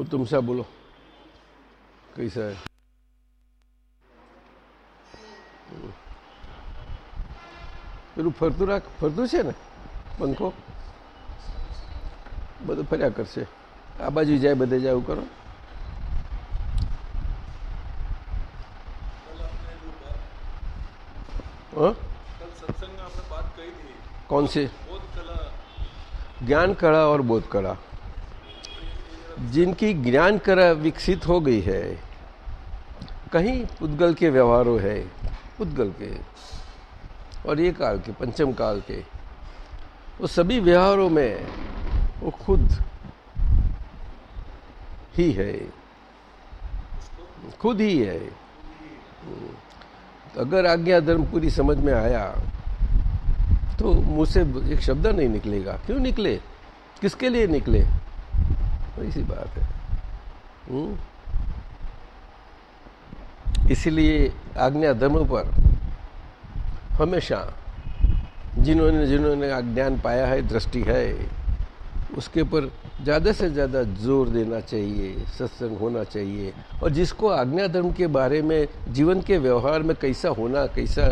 उत्तम साहब बोलो कैसा है પેલું ફરતું રાખ ફરતું છે ને પંખો બધું ફર્યા કરશે આ બાજુ જાય બધે જાય એવું કરો हाँ? कौन से ज्ञान कला और बोध कला जिनकी ज्ञान कला विकसित हो गई है, कहीं उद्गल के व्यवहारों है उद्गल के, और ये काल के, पंचम काल के, वो सभी व्यवहारों में वो खुद ही है। खुद ही है। तो अगर आज्ञा धर्म पूरी समझ में आया तो मुझसे एक शब्द नहीं निकलेगा। क्यों निकले? किसके लिए निकले? ऐसी बात है हम्म? इसलिए आज्ञा धर्म पर हमेशा जिन्होंने जिन्होंने ज्ञान पाया है दृष्टि है उसके ऊपर ज़्यादा से ज़्यादा ज़ोर देना चाहिए सत्संग होना चाहिए और जिसको आज्ञा धर्म के बारे में जीवन के व्यवहार में कैसा होना कैसा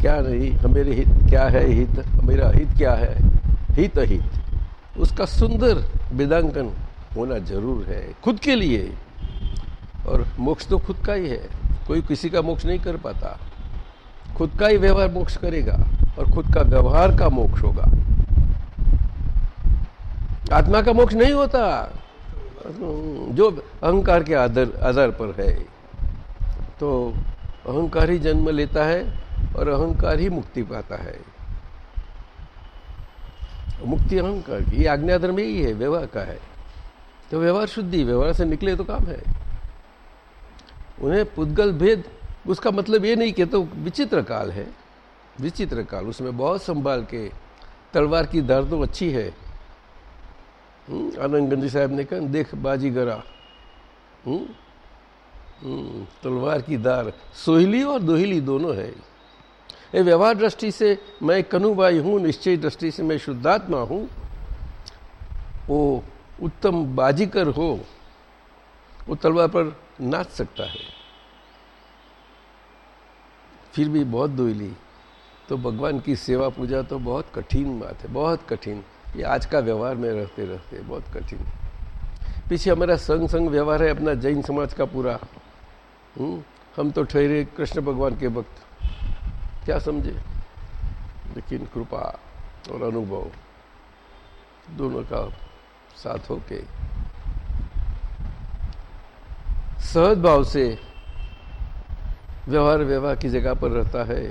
क्या नहीं हमेरे हित क्या है हित मेरा हित क्या है हित अहित उसका सुंदर वेदांकन होना ज़रूर है, खुद के लिए। और मोक्ष तो खुद का ही है। कोई किसी का मोक्ष नहीं कर पाता। खुद का ही व्यवहार मोक्ष करेगा और खुद का व्यवहार का मोक्ष होगा। आत्मा का मोक्ष नहीं होता। जो अहंकार के आधार आधार पर है तो अहंकार ही जन्म लेता है और अहंकार ही मुक्ति पाता है। मुक्ति अहंकार की, ये आज्ञा धर्म यही है, व्यवहार का है। तो व्यवहार शुद्धि, व्यवहार से निकले तो काम है। उन्हें पुद्गल भेद, उसका मतलब ये नहीं कि तो विचित्र काल है, विचित्र काल, उसमें बहुत संभाल के तलवार की धार तो अच्छी है। आनंद गंजी साहब ने कहा, देख बाजी गरा तलवार की धार सोहिली और दोहिली दोनों है। ये व्यवहार दृष्टि से मैं कनुबाई हूँ, निश्चय दृष्टि से मैं शुद्धात्मा हूँ। वो उत्तम बाजीकर हो वो तलवार पर नाच सकता है। फिर भी बहुत दोहली तो भगवान की सेवा पूजा तो बहुत कठिन बात है बहुत कठिन। ये आज का व्यवहार में रहते रहते बहुत कठिन। पीछे हमारा संग संग व्यवहार है अपना जैन समाज का पूरा। हुँ? हम्म, हम तो ठहरे कृष्ण भगवान के भक्त। क्या समझे? लेकिन कृपा और अनुभव दोनों का साथ होके। सहज भाव से व्यवहार व्यवहार की जगह पर रहता है।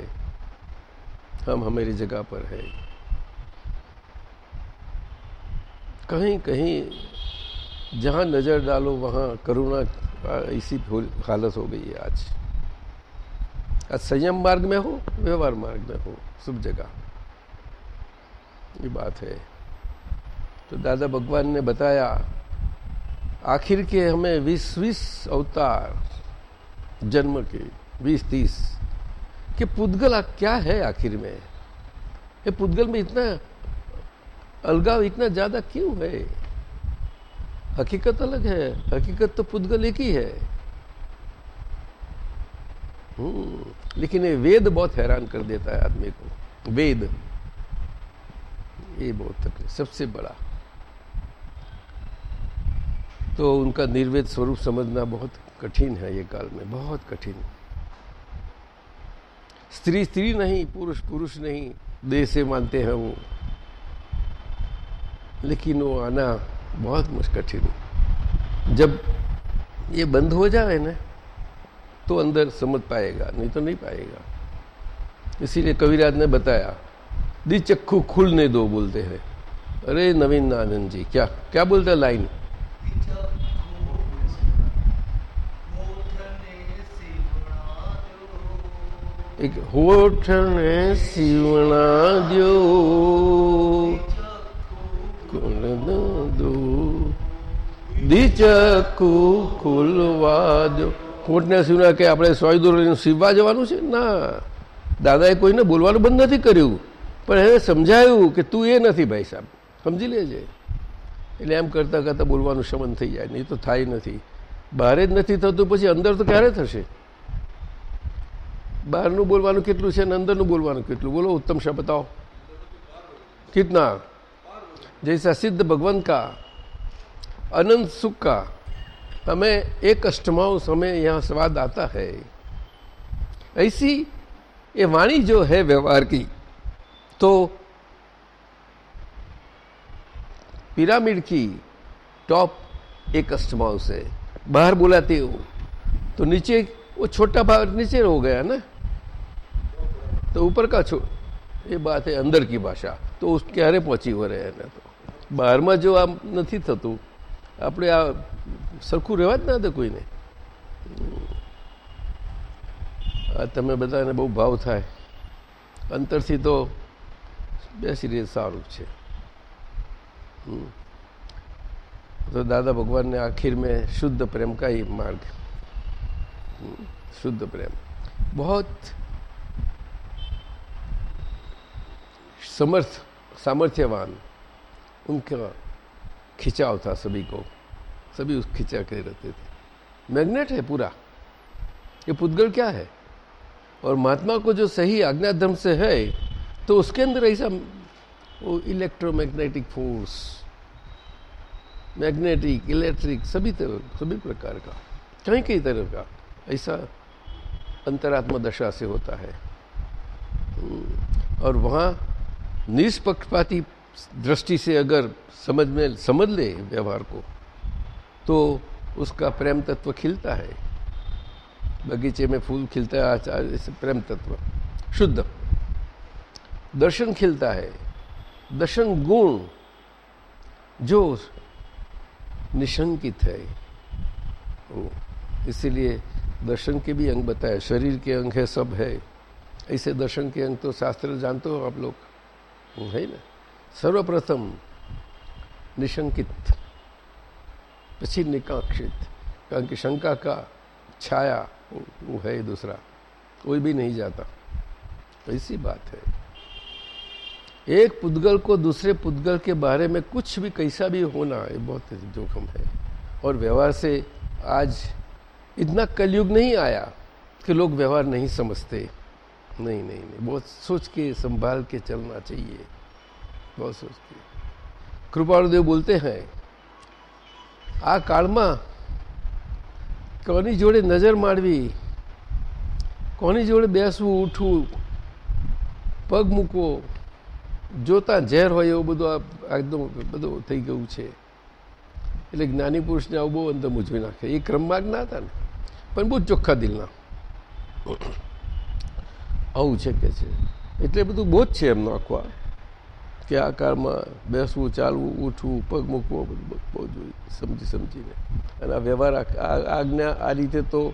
हम हमारी जगह पर है। कहीं कहीं जहाँ नज़र डालो, वहाँ करुणा ऐसी हालत हो गई है आज। आज संयम मार्ग में हो, व्यवहार मार्ग में हो सब जगह। ये बात है। तो दादा भगवान ने बताया आखिर के हमें बीस बीस अवतार जन्म के बीस तीस कि पुद्गल क्या है आखिर में? ये पुद्गल में इतना अलगाव इतना ज़्यादा क्यों है? हकीकत अलग है हकीकत तो पुद्गल एक ही है। हम्म, लेकिन ये वेद बहुत हैरान कर देता है आदमी को वेद। ये बहुत तकलीफ़ सबसे बड़ा। तो उनका निर्वेद स्वरूप समझना बहुत कठिन है ये काल में, बहुत कठिन। स्त्री स्त्री नहीं, पुरुष पुरुष नहीं, देह से मानते हैं वो। लेकिन वो आना बहुत मुश्किल जब ये बंद हो जाए ना तो अंदर समझ पाएगा, नहीं तो नहीं पाएगा। इसीलिए कविराज ने बताया दी चक्खू खुलने दो बोलते हैं। अरे नवीन आनंद जी, क्या क्या बोलते लाइन? એક હોઠને સીવણા દો. દીચકુ ખુલવા દો હોઠને સીવણા કે આપણે સોય દોરીને સીવવા જવાનું છે? ના. દાદાએ કોઈને બોલવાનું બંધ નથી કર્યું. પણ એને સમજાયું કે તું એ નથી ભાઈ સાહેબ. સમજી લેજે. એટલે એમ કરતાં કરતાં બોલવાનું શમન થઈ જાય. નહીં તો થાય નથી. બહાર જ નથી થતું, પછી અંદર તો ક્યારે થશે? બહારનું બોલવાનું કેટલું છે અને અંદરનું બોલવાનું કેટલું બોલો ઉત્તમ શા બતાવો कितना जैसा सिद्ध भगवान का अनंत सुख का हमें एक अष्टमाओं समय यहाँ स्वाद आता है ऐसी ये वाणी जो है व्यवहार की तो पिरामिड की टॉप एक अष्टमाओं से बाहर बुलाते हो तो नीचे वो छोटा भाग नीचे हो गया ना તો ઉપર का छो એ બાત એ અંદર કી ભાષા. તો ક્યારે પહોંચી વરે એને તો? બહારમાં જો આમ નથી થતું, આપણે આ સરખું રહેવા જ ના હતું કોઈને. તમે બધાને બહુ ભાવ થાય. અંતરથી તો બેસી રીતે સારું છે. તો દાદા ભગવાનને આખીર મેં શુદ્ધ પ્રેમ કા માર્ગ. શુદ્ધ પ્રેમ. બહુ समर्थ, सामर्थ्यवान, उनका खिंचाव था सभी को। सभी उस खिंचा के रहते थे। मैग्नेट है पूरा। ये पुद्गल क्या है? और महात्मा को जो सही आज्ञा धर्म से है तो उसके अंदर ऐसा वो इलेक्ट्रोमैग्नेटिक फोर्स मैग्नेटिक इलेक्ट्रिक सभी तरह, सभी प्रकार का, कहीं कई तरह का, ऐसा अंतरात्मा दशा से होता है। और वहाँ निष्पक्षपाती दृष्टि से अगर समझ में, समझ ले व्यवहार को तो उसका प्रेम तत्व खिलता है। बगीचे में फूल खिलता है आचार्य प्रेम तत्व। शुद्ध। दर्शन खिलता है। दर्शन गुण जो निशंकित है। इसीलिए दर्शन के भी अंग बताए, शरीर के अंग है, सब है। ऐसे दर्शन के अंग तो शास्त्र जानते हो आप लोग। है ना। सर्वप्रथम निशंकित, पसी निकाक्षित, कारण कि शंका का छाया वो है दूसरा, कोई भी नहीं जाता। तो ऐसी बात है। एक पुद्गल को दूसरे पुद्गल के बारे में कुछ भी कैसा भी होना, ये बहुत जोखम है। और व्यवहार से आज इतना कलयुग नहीं आया कि लोग व्यवहार नहीं समझते। नहीं नहीं नहीं बहुत सोच के संभाल के चलना चाहिए बहुत सोच के કૃપાળુદેવ બોલતે હૈ આ કાળમાં કોની જોડે નજર મારવી કોની જોડે બેસવું ઉઠવું પગ મૂકવો જોતા ઝેર હોય એવું બધું એકદમ બધું થઈ ગયું છે એટલે જ્ઞાની પુરુષને આવું બહુ અંદર મૂંઝવી નાખે એ ક્રમમાં જ ના હતા ને પણ બહુ ચોખ્ખા દિલના આવું છે કે છે. એટલે બધું બહુ જ છે એમનો આખો કે આ કાળમાં બેસવું, ચાલવું, ઉઠવું, પગ મૂકવો, બધું બહુ જોઈએ સમજી સમજીને. અને આ વ્યવહાર આજ્ઞા આ રીતે તો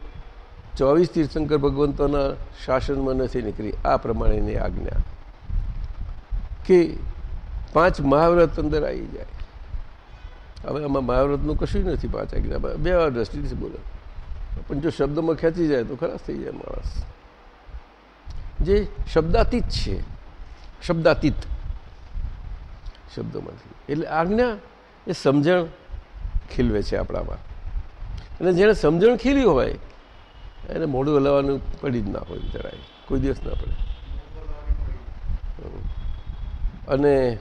ચોવીસ તીર્થંકર ભગવંતોના શાસનમાં નથી નીકળી. આ પ્રમાણેની આજ્ઞા. કે પાંચ મહાવ્રત અંદર આવી જાય. હવે આમાં મહાવ્રતનું કશું નથી પાંચ આજ્ઞામાં. બે દ્રષ્ટિથી બોલે. પણ જો શબ્દમાં ખેંચી જાય તો ખરાશ થઈ જાય માણસ. જે શબ્દાતીત છે. શબ્દાતીત શબ્દોમાંથી. એટલે આજ્ઞા એ સમજણ ખીલવે છે આપણામાં. અને જેણે સમજણ ખીલી હોય, એને મોઢું હલાવવાનું પડી જ ના હોય જરાય. કોઈ દિવસ ના પડે. અને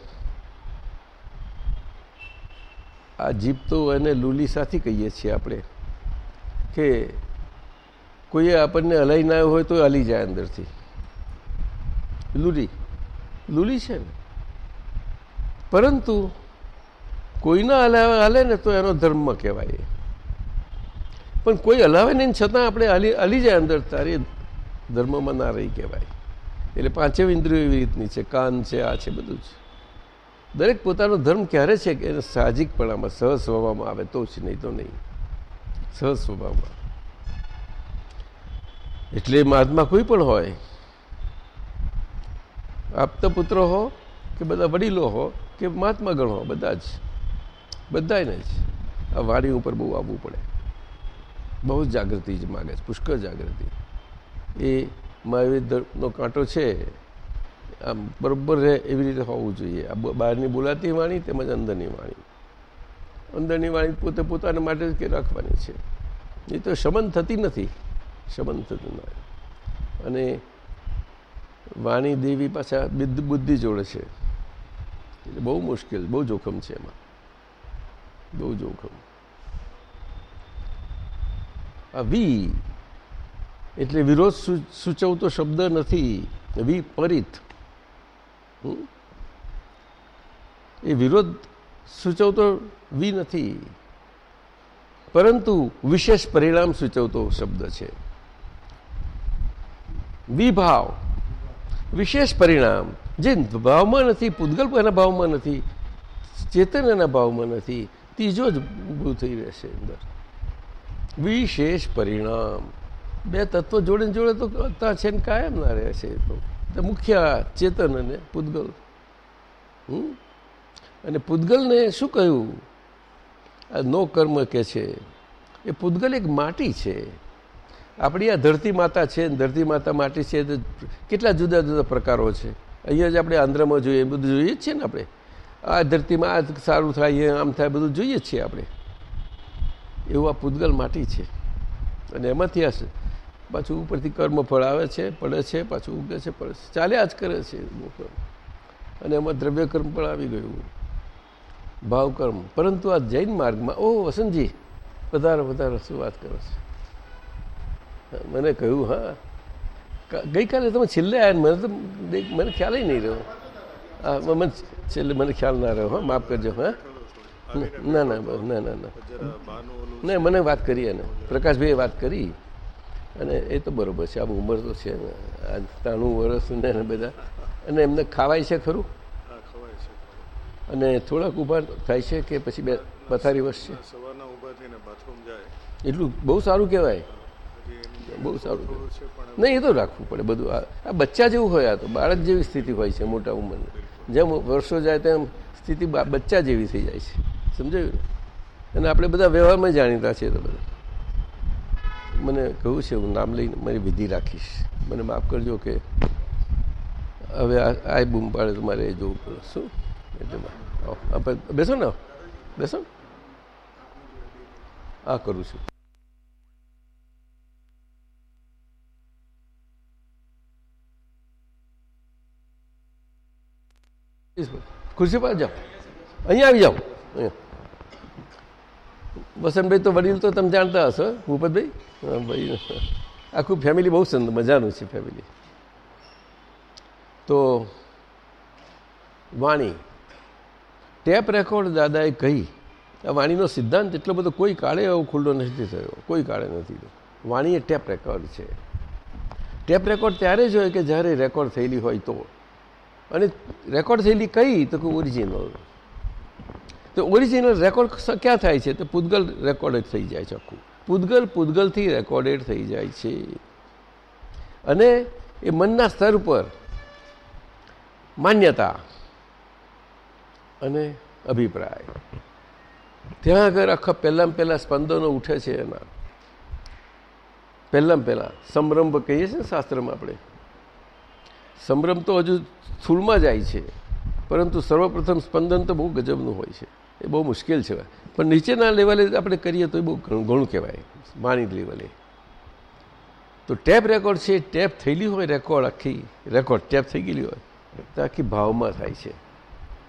આ જીભ તો એને લૂલી સાથી કહીએ છીએ આપણે, કે કોઈએ આપણને હલાઈ ના હોય તો હલી જાય અંદરથી. લૂલી. લૂલી છે ને? પરંતુ કોઈના હલાવે હાલે ને તો એનો ધર્મ કહેવાય. પણ કોઈ હલાવે નહીં છતાં આપણે હલી હલી જાય અંદર તારે ધર્મમાં ના રહી કહેવાય. એટલે પાંચે ઇન્દ્રિયો એવી રીતની છે. કાન છે, આ છે, બધું જ. દરેક પોતાનો ધર્મ ક્યારે છે કે એને સાહજિકપણામાં, સહજ સ્વભાવમાં આવે, તો જ નહીં, તો નહીં. સહજ સ્વભાવમાં. એટલે મહાત્મા કોઈ પણ હોય આપતા પુત્રો હો કે બધા વડીલો હો કે મહાત્મા ગણ બધા જ. બધાને જ. આ વાણી ઉપર બહુ આવવું પડે. બહુ જ જાગૃતિ જ માગે છે, પુષ્કળ જાગૃતિ. એ મહાવીરનો કાંટો છે, આમ બરાબર રહે એવી રીતે હોવું જોઈએ. આ બહારની બોલાતી વાણી તેમજ અંદરની વાણી. અંદરની વાણી પોતે પોતાના માટે જ કે રાખવાની છે. એ તો શમન થતી નથી. શમન થતું નથી. અને વાણી દેવી પાછા બુદ્ધિ જોડે છે. એટલે બહુ મુશ્કેલ, બહુ જોખમ છે એમાં. બહુ જોખમ. આ વી એટલે વિરોધ સૂચવતો શબ્દ નથી વિપરીત એ વિરોધ સૂચવતો વી નથી. પરંતુ વિશેષ પરિણામ સૂચવતો શબ્દ છે. વિભાવ. વિશેષ પરિણામ. જે ભાવમાં નથી, પૂતગલ એના ભાવમાં નથી, ચેતન એના ભાવમાં નથી, ત્રીજો જ ઊભું થઈ રહેશે અંદર. વિશેષ પરિણામ. બે તત્વો જોડે જોડે તો ત્યાં છે ને કાયમ ના રહે છે તો. મુખ્ય ચેતન અને પૂતગલ. અને પૂતગલને શું કહ્યું? આ નો કર્મ કે છે? એ પૂતગલ એક માટી છે. આપણી આ ધરતી માતા છે ધરતી માતા માટી છે કેટલા જુદા જુદા પ્રકારો છે. અહીંયા જ આપણે આંધ્રમાં જોઈએ બધું જોઈએ જ છીએ ને આપણે. આ ધરતીમાં આ સારું થાય આમ થાય, બધું જોઈએ જ છીએ આપણે. એવું આ પૂતગલ માટી છે. અને એમાંથી આ પાછું ઉપરથી કર્મ ફળ આવે છે, પડે છે, પાછું ઉગે છે, પડે છે. ચાલ્યા જ કરે છે અને એમાં દ્રવ્ય કર્મ પણ આવી ગયું ભાવકર્મ પરંતુ આ જૈન માર્ગમાં ઓ વસંતજી, વધારે વધારે શું વાત કરો છો? મને કહ્યું હા. ગઈકાલે તમે છેલ્લે આવ્યા મને તો મને ખ્યાલ નહીં રહ્યો. હા મને છેલ્લે મને ખ્યાલ ના રહ્યો હા માફ કરજો હા. ના ના ના ના ના ના. મને વાત કરી એને. પ્રકાશભાઈએ વાત કરી. અને એ તો બરોબર છે આમ ઉંમર તો છે આ ત્રાણું વર્ષ ને બધા. અને એમને ખાવાય છે ખરું? અને થોડાક ઊભા થાય છે કે પછી બે પથારી વર્ષ છે એટલું બહુ સારું કહેવાય. બહુ સારું નહીં, એ તો રાખવું પડે બધું. આ બચ્ચા જેવું હોય આ તો. બાળક જેવી સ્થિતિ હોય છે મોટા ઉંમરની. જેમ વર્ષો જાય તેમ સ્થિતિ બચ્ચા જેવી થઈ જાય છે. સમજાયું અને આપણે બધા વ્યવહારમાં જાણીતા છીએ તો બધા. મને કહ્યું છે, હું નામ લઈને મારી વિધિ રાખીશ. મને માફ કરજો કે હવે આ બૂમ પાડે તો મારે જોવું પડે. શું? એટલે બેસો ને બેસો આ કરું છું. ખુરશી પર જાઓ. અહીંયા આવી જાઓ. વસંતભાઈ તો વડીલ તો તમે જાણતા હશો, ભૂપતભાઈ? ભાઈ. આખું ફેમિલી બહુ સુંદર, મજાનું છે ફેમિલી તો વાણી. ટેપ રેકોર્ડ દાદાએ કહી. આ વાણીનો સિદ્ધાંત એટલો બધો કોઈ કાળે એવો ખુલ્લો નથી થયો. કોઈ કાળે નથી વાણી એ ટેપ રેકોર્ડ છે. ટેપ રેકોર્ડ ત્યારે જ હોય કે જ્યારે રેકોર્ડ થયેલી હોય તો. અને રેકોર્ડ થયેલી કઈ તો કે ઓરિજિનલ. તો ઓરિજિનલ રેકોર્ડ ક્યાં થાય છે? તો પૂદગલ રેકોર્ડેડ થઈ જાય છે આખું. પૂદગલ પૂદગલથી રેકોર્ડેડ થઈ જાય છે. અને એ મનના સ્તર પર માન્યતા અને અભિપ્રાય. ત્યાં આગળ આખા પહેલાં પહેલાં સ્પંદનો ઉઠે છે એના. પહેલાં પહેલાં સંરંભ કહીએ છીએ ને શાસ્ત્રમાં આપણે. સંભ્રમ તો હજુ સ્થૂળમાં જાય છે, પરંતુ સર્વપ્રથમ સ્પંદન તો બહુ ગજબનું હોય છે. એ બહુ મુશ્કેલ છે. પણ નીચેના લેવલે આપણે કરીએ તો એ બહુ ઘણું કહેવાય માણી લેવલે. તો ટેપ રેકોર્ડ છે, ટેપ થયેલી હોય, રેકોર્ડ આખી, રેકોર્ડ ટેપ થઈ ગયેલી હોય, તો આખી ભાવમાં થાય છે.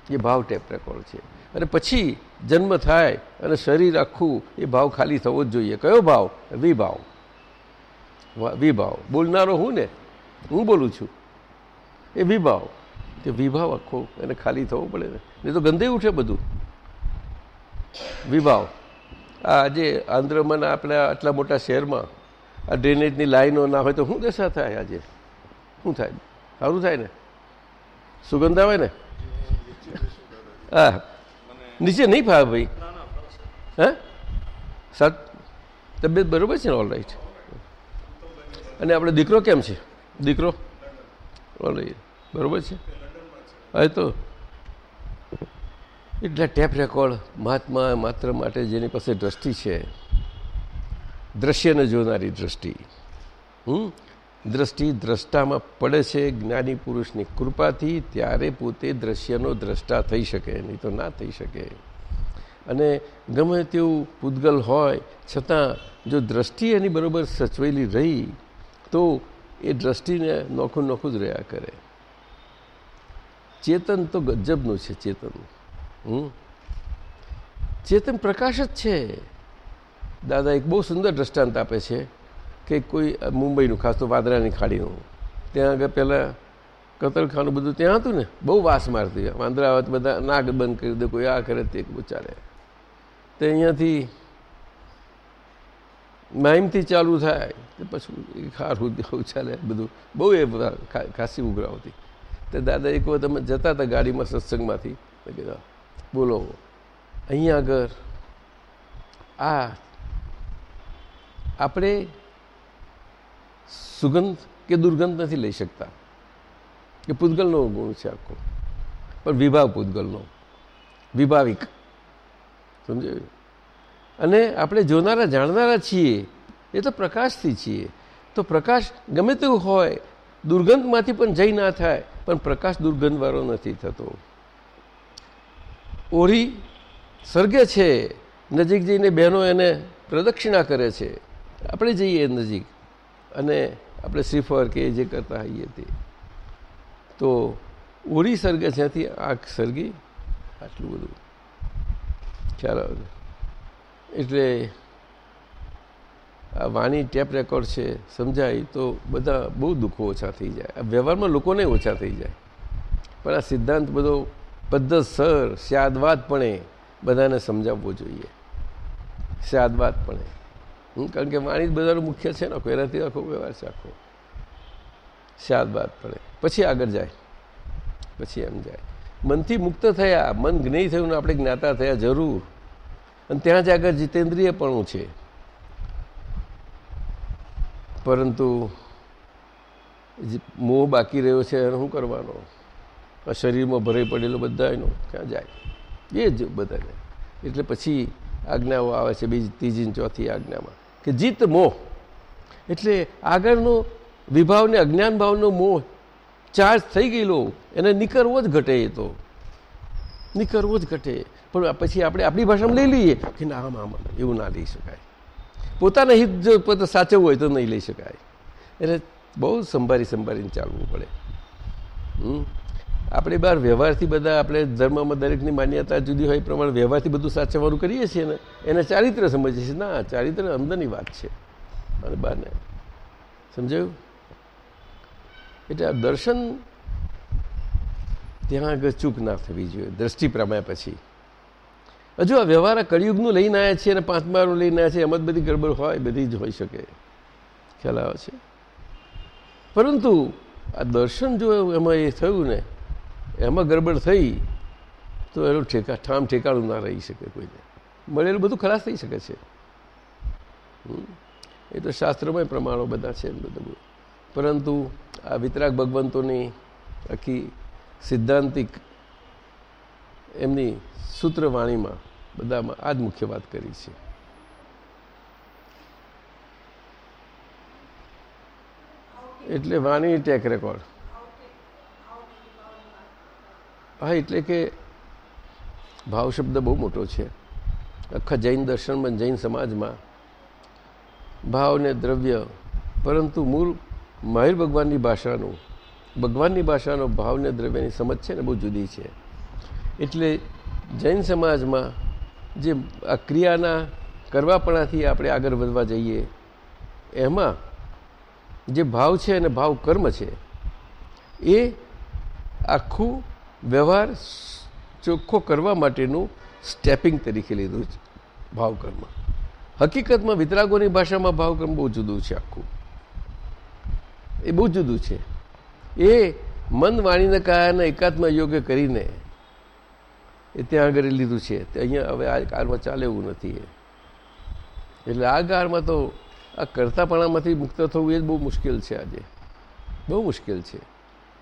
એ ભાવ ટેપ રેકોર્ડ છે. અને પછી જન્મ થાય અને શરીર આખું એ ભાવ ખાલી થવો જ જોઈએ. કયો ભાવ? વિભાવ. વિભાવ. બોલનારો હું ને? હું બોલું છું. એ વિભાવ. તે વિભાવ આખો એને ખાલી થવું પડે ને. નહીં તો ગંદે ઉઠે બધું. વિભાવ. આ આજે આંધ્રમાં આપણા આટલા મોટા શહેરમાં, આ ડ્રેનેજની લાઈનો ના હોય તો શું દશા થાય આજે? શું થાય? સારું થાય ને? સુગંધ આવે ને? હા. નીચે નહીં ફાવે ભાઈ? હા? સાત, તબિયત બરોબર છે ને? ઓલ રાઈટ અને આપણે દીકરો કેમ છે? દીકરો? ઓલ, બરોબર છે? હવે તો. એટલા ટેપ રેકોર્ડ મહાત્મા માત્ર માટે જેની પાસે દ્રષ્ટિ છે, દ્રશ્યને જોનારી દ્રષ્ટિ. હમ? દ્રષ્ટિ દ્રષ્ટામાં પડે છે જ્ઞાની પુરુષની કૃપાથી, ત્યારે પોતે દ્રશ્યનો દ્રષ્ટા થઈ શકે, નહીં તો ના થઈ શકે. અને ગમે તેવું પૂતગલ હોય, છતાં જો દ્રષ્ટિ એની બરાબર સચવેલી રહી, તો એ દ્રષ્ટિને નોખું નોખું જ રહ્યા કરે. ચેતન તો ગજબનું છે, ચેતન. હમ? ચેતન પ્રકાશ જ છે. દાદા, એક બહુ સુંદર દ્રષ્ટાંત આપે છે કે કોઈ મુંબઈનું, ખાસ તો વાદરાની ખાડીનું. ત્યાં આગળ પહેલાં કતલખાનું બધું ત્યાં હતું ને, બહુ વાસ મારતી. વાંદરા આવે બધા નાક બંધ કરી દે, કોઈ આ કરે તે ચાલે. તે અહીંયાથી માઇમથી ચાલુ થાય પછી ખારું ચાલે બધું બહુ એ ખાસી ઉઘરાવતી તે દાદા એક વખત અમે જતા હતા ગાડીમાં સત્સંગમાંથી કીધા બોલો અહીંયા આગળ આ આપણે સુગંધ કે દુર્ગંધ નથી લઈ શકતા કે પૂતગલનો ગુણ છે આખો પણ વિભાવ પૂતગલનો વિભાવિક સમજાયું અને આપણે જોનારા, જાણનારા છીએ. એ તો પ્રકાશથી છીએ. તો પ્રકાશ ગમે તેવું હોય, દુર્ગંધમાંથી પણ જઈ ના થાય, પણ પ્રકાશ દુર્ગંધવાળો નથી થતો. ઓરી સર્ગે છે, નજીક જઈને બહેનો એને પ્રદક્ષિણા કરે છે. આપણે જઈએ નજીક અને આપણે શ્રીફળ કે જે કરતા હોઈએ તે. તો ઓરી સર્ગે છે ત્યાંથી આંખ સર્ગી આટલું બધું. આવે? એટલે આ વાણી ટેપ રેકોર્ડ છે, સમજાય તો બધા બહુ દુઃખો ઓછા થઈ જાય. વ્યવહારમાં લોકોને ઓછા થઈ જાય. પણ આ સિદ્ધાંત બધો પદ્ધતસર, સ્યાદવાદપણે બધાને સમજાવવો જોઈએ. સ્યાદવાદપણે. કારણ કે વાણી બધાનું મુખ્ય છે ને, આખો એનાથી આખો વ્યવહાર છે આખો. સ્યાદવાદપણે. પછી આગળ જાય. પછી એમ જાય. મનથી મુક્ત થયા, મન જ્ઞેય થયું ને આપણે જ્ઞાતા થયા, જરૂર. અને ત્યાં જ આગળ જીતેન્દ્રિયપણું છે. પરંતુ મોહ બાકી રહ્યો છે, એને શું કરવાનો? શરીરમાં ભરાઈ પડેલો બધા એનો ક્યાં જાય? એ જ બધાને. એટલે પછી આજ્ઞાઓ આવે છે બીજી ત્રીજી ચોથી આજ્ઞામાં કે જીત મોહ. એટલે આગળનો વિભાવને, અજ્ઞાન ભાવનો મોહ ચાર્જ થઈ ગયેલો, એને નીકળવો જ ઘટે એ તો. નીકળવો જ ઘટે. પણ પછી આપણે આપણી ભાષામાં લઈ લઈએ કે ના, આમ આમ એવું ના લઈ શકાય. પોતાના હિત જો પોતે સાચવવું હોય તો નહીં લઈ શકાય. એટલે બહુ સંભાળી સંભાળીને ચાલવું પડે. આપણે બહાર વ્યવહારથી બધા આપણે ધર્મમાં દરેકની માન્યતા જુદી હોય પ્રમાણે વ્યવહારથી બધું સાચવવાનું કરીએ છીએ ને, એને ચારિત્ર સમજીએ છીએ. ના, ચારિત્ર અંદરની વાત છે. અને બહારને સમજાયું? એટલે આ દર્શન ત્યાં આગળ ચૂક ના થવી જોઈએ. દ્રષ્ટિ પ્રમાણે પછી. હજુ આ વ્યવહાર કળિયુગનું લઈને આવ્યા છીએ અને પાંચમાનું લઈને આવ્યા છે એમાં જ બધી ગડબડ હોય, બધી જ હોઈ શકે. ખ્યાલ આવે છે? પરંતુ આ દર્શન જો એમાં એ થયું ને, એમાં ગડબડ થઈ, તો એનું ઠેકા, ઠામ ઠેકાણું ના રહી શકે કોઈને. મળેલું બધું ખલાસ થઈ શકે છે. એ તો શાસ્ત્રમય પ્રમાણો બધા છે એમ બધું. પરંતુ આ વિતરાગ ભગવંતોની આખી સિદ્ધાંતિક એમની સૂત્રવાણીમાં બધામાં આ જ મુખ્ય વાત કરી છે. એટલે વાણી ટેક રેકોર્ડ. હા, એટલે કે ભાવ શબ્દ બહુ મોટો છે. આખા જૈન દર્શનમાં જૈન સમાજમાં ભાવ ને દ્રવ્ય, પરંતુ મૂળ માહિર ભગવાનની ભાષાનું, ભગવાનની ભાષાનો ભાવ ને દ્રવ્યની સમજ છે ને, બહુ જુદી છે. એટલે જૈન સમાજમાં જે આ ક્રિયાના કરવાપણાથી આપણે આગળ વધવા જઈએ, એમાં જે ભાવ છે અને ભાવ કર્મ છે, એ આખું વ્યવહાર ચોખ્ખો કરવા માટેનું સ્ટેપિંગ તરીકે લીધું છે ભાવકર્મ હકીકતમાં વિતરાગોની ભાષામાં ભાવકર્મ બહુ જુદું છે આખું. એ બહુ જુદું છે. એ મન વાણીને કાયાને એકાત્મ યોગ્ય કરીને એ ત્યાં આગળ લીધું છે. અહીંયા હવે આ કાળમાં ચાલે એવું નથી એટલે આ કાળમાં તો આ કરતાપણામાંથી મુક્ત થવું એ જ બહુ મુશ્કેલ છે આજે. બહુ મુશ્કેલ છે.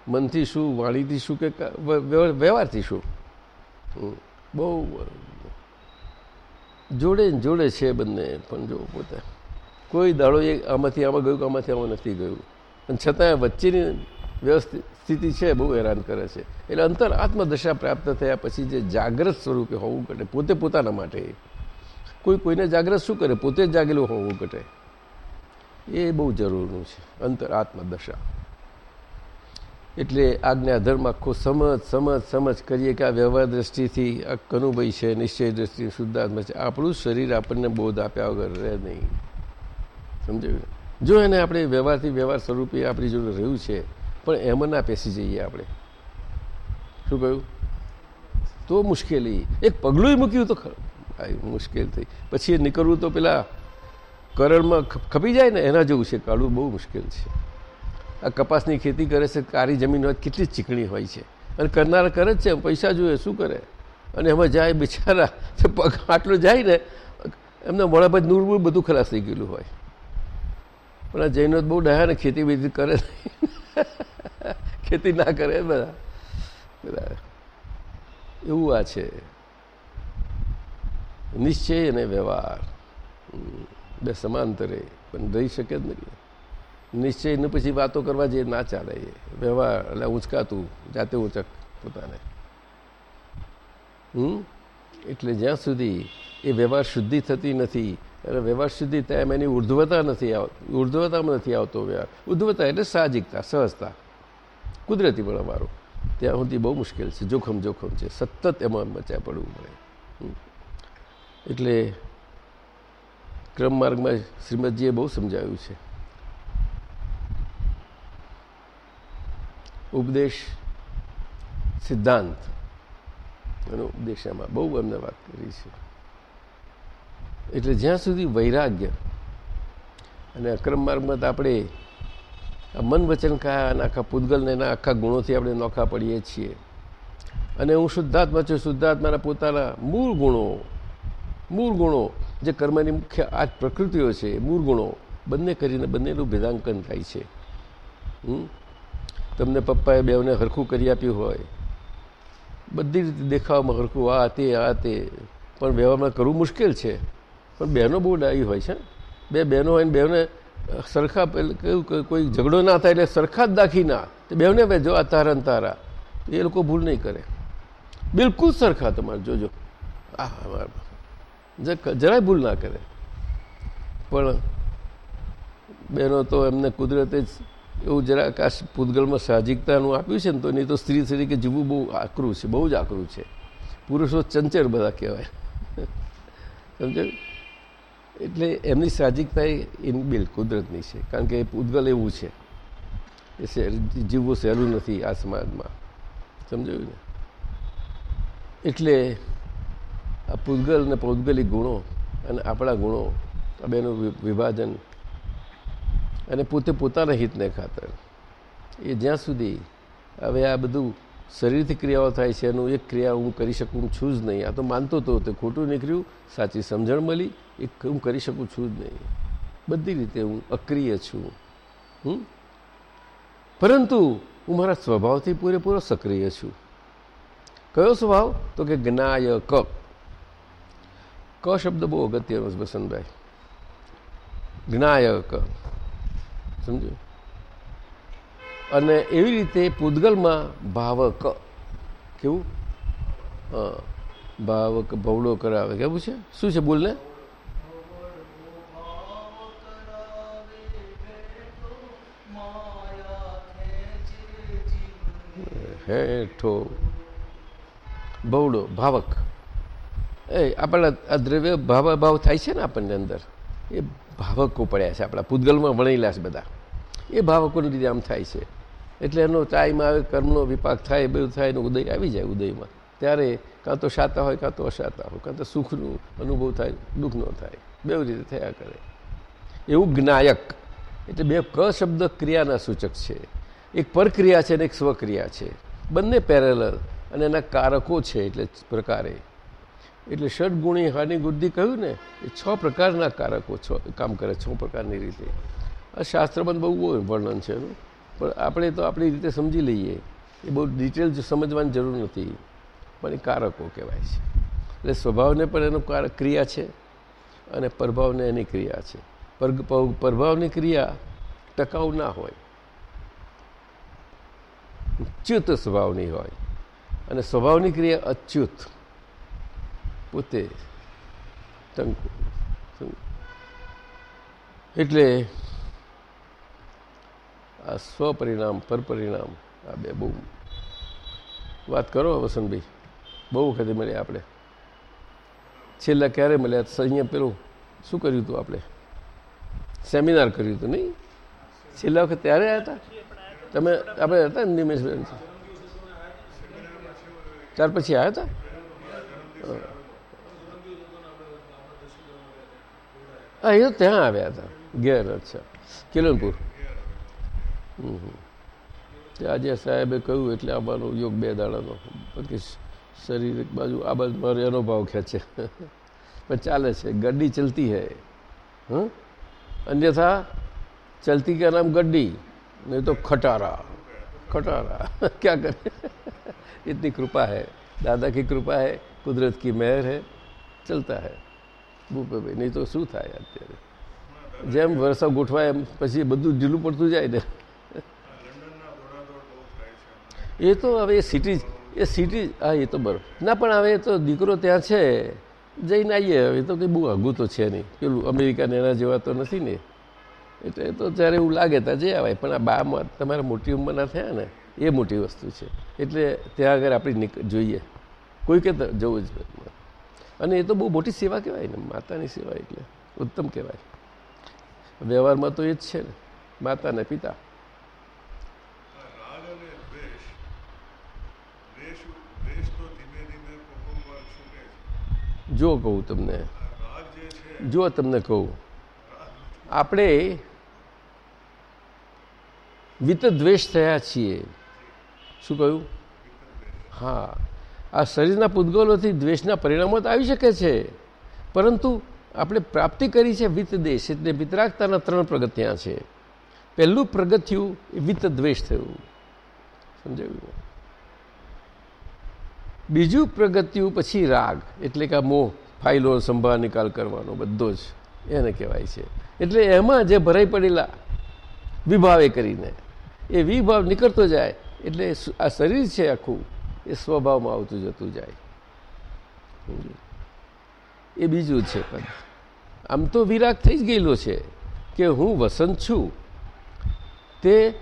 મનથી શું, વાણીથી શું કે વ્યવહારથી શું? બહુ, જોડે જોડે છે બંને, પણ જો પોતે. કોઈ દાડો એ આમાંથી આમાં ગયું કે આમાંથી આમાં નથી ગયું. અને છતાં વચ્ચેની વ્યવસ્થિત સ્થિતિ છે, બહુ હેરાન કરે છે. એટલે અંતર આત્મદશા પ્રાપ્ત થયા પછી જે જાગ્રત સ્વરૂપે હોવું ઘટે, પોતે પોતાના માટે. કોઈ કોઈને જાગ્રત શું કરે? પોતે જ જાગેલું હોવું ઘટે. એ બહુ જરૂરનું છે, અંતર આત્મદશા. એટલે આજ્ઞા ધર્મ આખો સમજ સમજ સમજ કરીએ કે આ વ્યવહાર દ્રષ્ટિથી આ કનુભાઈ છે, નિશ્ચય દ્રષ્ટિ, શુદ્ધાત્મા છે. આપણું શરીર આપણને બોધ આપ્યા વગર રહે નહીં. સમજાયું? જો એને આપણે વ્યવહારથી વ્યવહાર સ્વરૂપે આપણી જોડે રહ્યું છે પણ એમાં ના પેસી જઈએ આપણે. શું કહ્યું? તો મુશ્કેલી. એક પગલું મૂક્યું તો મુશ્કેલ થઈ. પછી નીકળવું તો પેલા કરણમાં ખપી જાય ને એના જેવું છે. કાઢવું બહુ મુશ્કેલ છે. આ કપાસની ખેતી કરે છે કારી જમીન હોય, કેટલી ચીકણી હોય છે. અને કરનારા કરે જ છે પૈસા જોઈએ, શું કરે? અને એમાં જાય બિચારા પગ આટલો જાય ને, એમના મોડા પર નૂર બધું ખલાસ થઈ ગયેલું હોય. પણ આ જૈનો બહુ ડહ્યા ને ખેતી બેતી કરે ખેતી ના કરે બધા. બધા એવું આ છે. નિશ્ચય અને વ્યવહાર. બે સમાંતરે. પણ રહી શકે જ નથી નિશ્ચયને પછી વાતો કરવા જે ના ચાલે એ. વ્યવહાર એટલે ઊંચકાતું, જાતે ઊંચક પોતાને. હમ? એટલે જ્યાં સુધી એ વ્યવહાર શુદ્ધિ થતી નથી અને વ્યવહાર થાય એની ઉર્ધ્વતા નથી આવતી ઉર્ધ્વતામાં નથી આવતો વ્યવહાર. ઉર્ધ્વતા એટલે સાહજિકતા, સહજતા. કુદરતી પણ અમારું. ત્યાં સુધી બહુ મુશ્કેલ છે, જોખમ જોખમ છે. સતત એમાં મચા પડવું પડે. એટલે ક્રમ માર્ગમાં શ્રીમદજીએ બહુ સમજાવ્યું છે. ઉપદેશ, સિદ્ધાંત. એનો ઉપદેશ એમાં બહુ એમને વાત કરી છે. એટલે જ્યાં સુધી વૈરાગ્ય અને અક્રમ માર્ગમાં આપણે મન વચન કયા અને આખા પૂતગલને એના આખા ગુણોથી આપણે નોખા પડીએ છીએ. અને હું શુદ્ધાત્મા છું, શુદ્ધાત્માના પોતાના મૂળ ગુણો મૂળ ગુણો, જે કર્મની મુખ્ય આ પ્રકૃતિઓ છે, મૂળ ગુણો, બંને કરીને બંનેનું ભેદાંકન થાય છે. તમને પપ્પાએ બેવને હરખું કરી આપ્યું હોય. બધી રીતે દેખાવામાં હરખું, આ તે આ તે. પણ વ્યવહારમાં કરવું મુશ્કેલ છે. પણ બહેનો બહુ ડાઈ હોય છે. બે બહેનો હોય ને બહેને સરખા કેવું કોઈ ઝઘડો ના થાય એટલે સરખા જ દાખી ના. તો બહેને જો આ તારા તારા. એ લોકો ભૂલ નહીં કરે. બિલકુલ સરખા તમારે, જોજો. આ જરાય ભૂલ ના કરે. પણ બહેનો તો એમને કુદરતે જ એવું જરા આકાશ પૂતગલમાં સાહજિકતાનું આપ્યું છે ને તો નહીં તો સ્ત્રી તરીકે જીવવું બહુ આકરું છે, બહુ જ આકરું છે. પુરુષો ચંચર બધા કહેવાય. સમજાયું? એટલે એમની સાહજિકતા ઇનબિલ કુદરતની છે. કારણ કે પૂતગલ એવું છે. એ જીવવું સહેલું નથી આ સમાજમાં. સમજાયું ને? એટલે આ પૂતગલ અને પૌદગલિક ગુણો અને આપણા ગુણો, આ બેનું વિભાજન અને પોતે પોતાના હિતને ખાતર. એ જ્યાં સુધી હવે આ બધું શરીરથી ક્રિયાઓ થાય છે, એનું એક ક્રિયા હું કરી શકું છું જ નહીં. આ તો માનતો હતો તે ખોટું નીકળ્યું, સાચી સમજણ મળી એ હું કરી શકું છું જ નહીં. બધી રીતે હું અક્રિય છું. હમ? પરંતુ હું મારા સ્વભાવથી પૂરેપૂરો સક્રિય છું. કયો સ્વભાવ? તો કે જ્ઞાય ક ક શબ્દ બહુ અગત્યનો છે બસનભાઈ જ્ઞાયક. સમજો અને એવી રીતે પૂદગલમાં ભાવક, કેવું? ભાવક ભવડો કરાવે. કેવું છે? શું છે બોલને? હેઠો ભવડો, ભાવક. એ, આપણા આ દ્રવ્ય ભાવ ભાવ થાય છે ને આપણને અંદર? એ ભાવકો પડ્યા છે આપણા. પૂતગલમાં વણેલા છે બધા. એ ભાવકોની રીતે આમ થાય છે. એટલે એનો ટાઈમ આવે, કર્મનો વિપાક થાય બધું થાય એનો ઉદય આવી જાય ઉદયમાં. ત્યારે કાં તો શાતા હોય, કાં તો અશાતા હોય, કાં તો સુખનું અનુભવ થાય, દુઃખનો થાય. બે રીતે થયા કરે. એવું જ્ઞાયક. એટલે બે ક શબ્દ ક્રિયાના સૂચક છે. એક પરક્રિયા છે અને એક સ્વક્રિયા છે. બંને પેરેલર અને એના કારકો છે એટલે પ્રકારે. એટલે ષડગુણી હાની બુદ્ધિ કહ્યું ને, એ છ પ્રકારના કારકો છ, કામ કરે, છ પ્રકારની રીતે. આ શાસ્ત્રમાં બહુ વર્ણન છે એનું. પણ આપણે તો આપણી રીતે સમજી લઈએ, એ બહુ ડિટેલ સમજવાની જરૂર નથી. પણ એ કારકો કહેવાય છે. એટલે સ્વભાવને પણ એનો ક્રિયા છે અને પ્રભાવને એની ક્રિયા છે. પ્રભાવની ક્રિયા ટકાઉ ના હોય. ચ્યુત સ્વભાવની હોય. અને સ્વભાવની ક્રિયા અચ્યુત. પોતે ટંકુ. એટલે આ સ્વપરિણામ, પરપરિણામ, આ બે બહુ. વાત કરો વસંતભાઈ, બહુ વખતે મળ્યા આપણે. છેલ્લા ક્યારે મળ્યા? અહીંયા પેલું શું કર્યું હતું આપણે? સેમિનાર કર્યું હતું નહીં? છેલ્લા વખત ત્યારે આવ્યા હતા? તમે આપણે હતા ને ત્યાર પછી આવ્યા હતા? હા, એ ત્યાં આવ્યા હતા. ઘેર, અચ્છા. કિલનપુર આજે સાહેબે કહ્યું એટલે આવવાનો યોગ બે દાડાનો. પછી શરીર એક બાજુ આ બાજુ મારે એનો ભાવ ખેંચે. પણ ચાલે છે, ગડ્ડી ચલતી હૈ. હં અન્યથા ચલતી કે નામ ગડ્ડી? નહીં તો ખટારા. ખટારા. ક્યાં કરે? એટલી કૃપા है દાદા કી કૃપા હૈ, કુદરત કી મહેર હૈ, ચલતા હૈ. ભૂપે ભાઈ, નહીં તો શું થાય અત્યારે? જેમ વરસાદ ગોઠવાય એમ પછી બધું ઢીલું પડતું જાય ને. એ તો હવે એ સિટી એ સિટી હા, એ તો બરોબર ના, પણ હવે તો દીકરો ત્યાં છે, જઈને આવીએ હવે તો કંઈ બહુ અઘું તો છે નહીં. પેલું અમેરિકા એના જેવા તો નથી ને. એટલે તો જ્યારે એવું લાગે ત્યાં જઈ આવાય, પણ આ બામાં તમારે મોટી ઉંમરના થયા ને, એ મોટી વસ્તુ છે. એટલે ત્યાં આગળ આપણે જોઈએ. કોઈ કે જવું જ અને એ તો બહુ મોટી સેવા કહેવાય ને, માતાની સેવા એટલે, ઉત્તમ કહેવાય. વ્યવહારમાં તો એ જ છે ને માતા ને પિતા. જો કહું તમને, જો તમને કહું, આપણે વિતદ્વેષ થયા છીએ. શું કહ્યું? હા. આ શરીરના પૂતગલોથી દ્વેષના પરિણામો તો આવી શકે છે, પરંતુ આપણે પ્રાપ્તિ કરી છે વિતદેશ એટલે વિતરાગતાના ત્રણ પ્રગત્યા છે. પહેલું પ્રગત્યું એ વિતદ્વેષ થયું. સમજાયું? બીજું પ્રગતિઓ પછી રાગ, એટલે કે મોહ, ફાઇલો સંભાળ નિકાલ કરવાનો, બધો જ એને કહેવાય છે. એટલે એમાં જે ભરાઈ પડેલા વિભાવે કરીને, એ વિભાવ નીકળતો જાય, એટલે આ શરીર છે આખું, એ સ્વભાવમાં આવતું જતું જાય. એ બીજું છે પદ આમ તો વિરાગ થઈ જ ગયેલો છે કે હું વસંત છું. તે,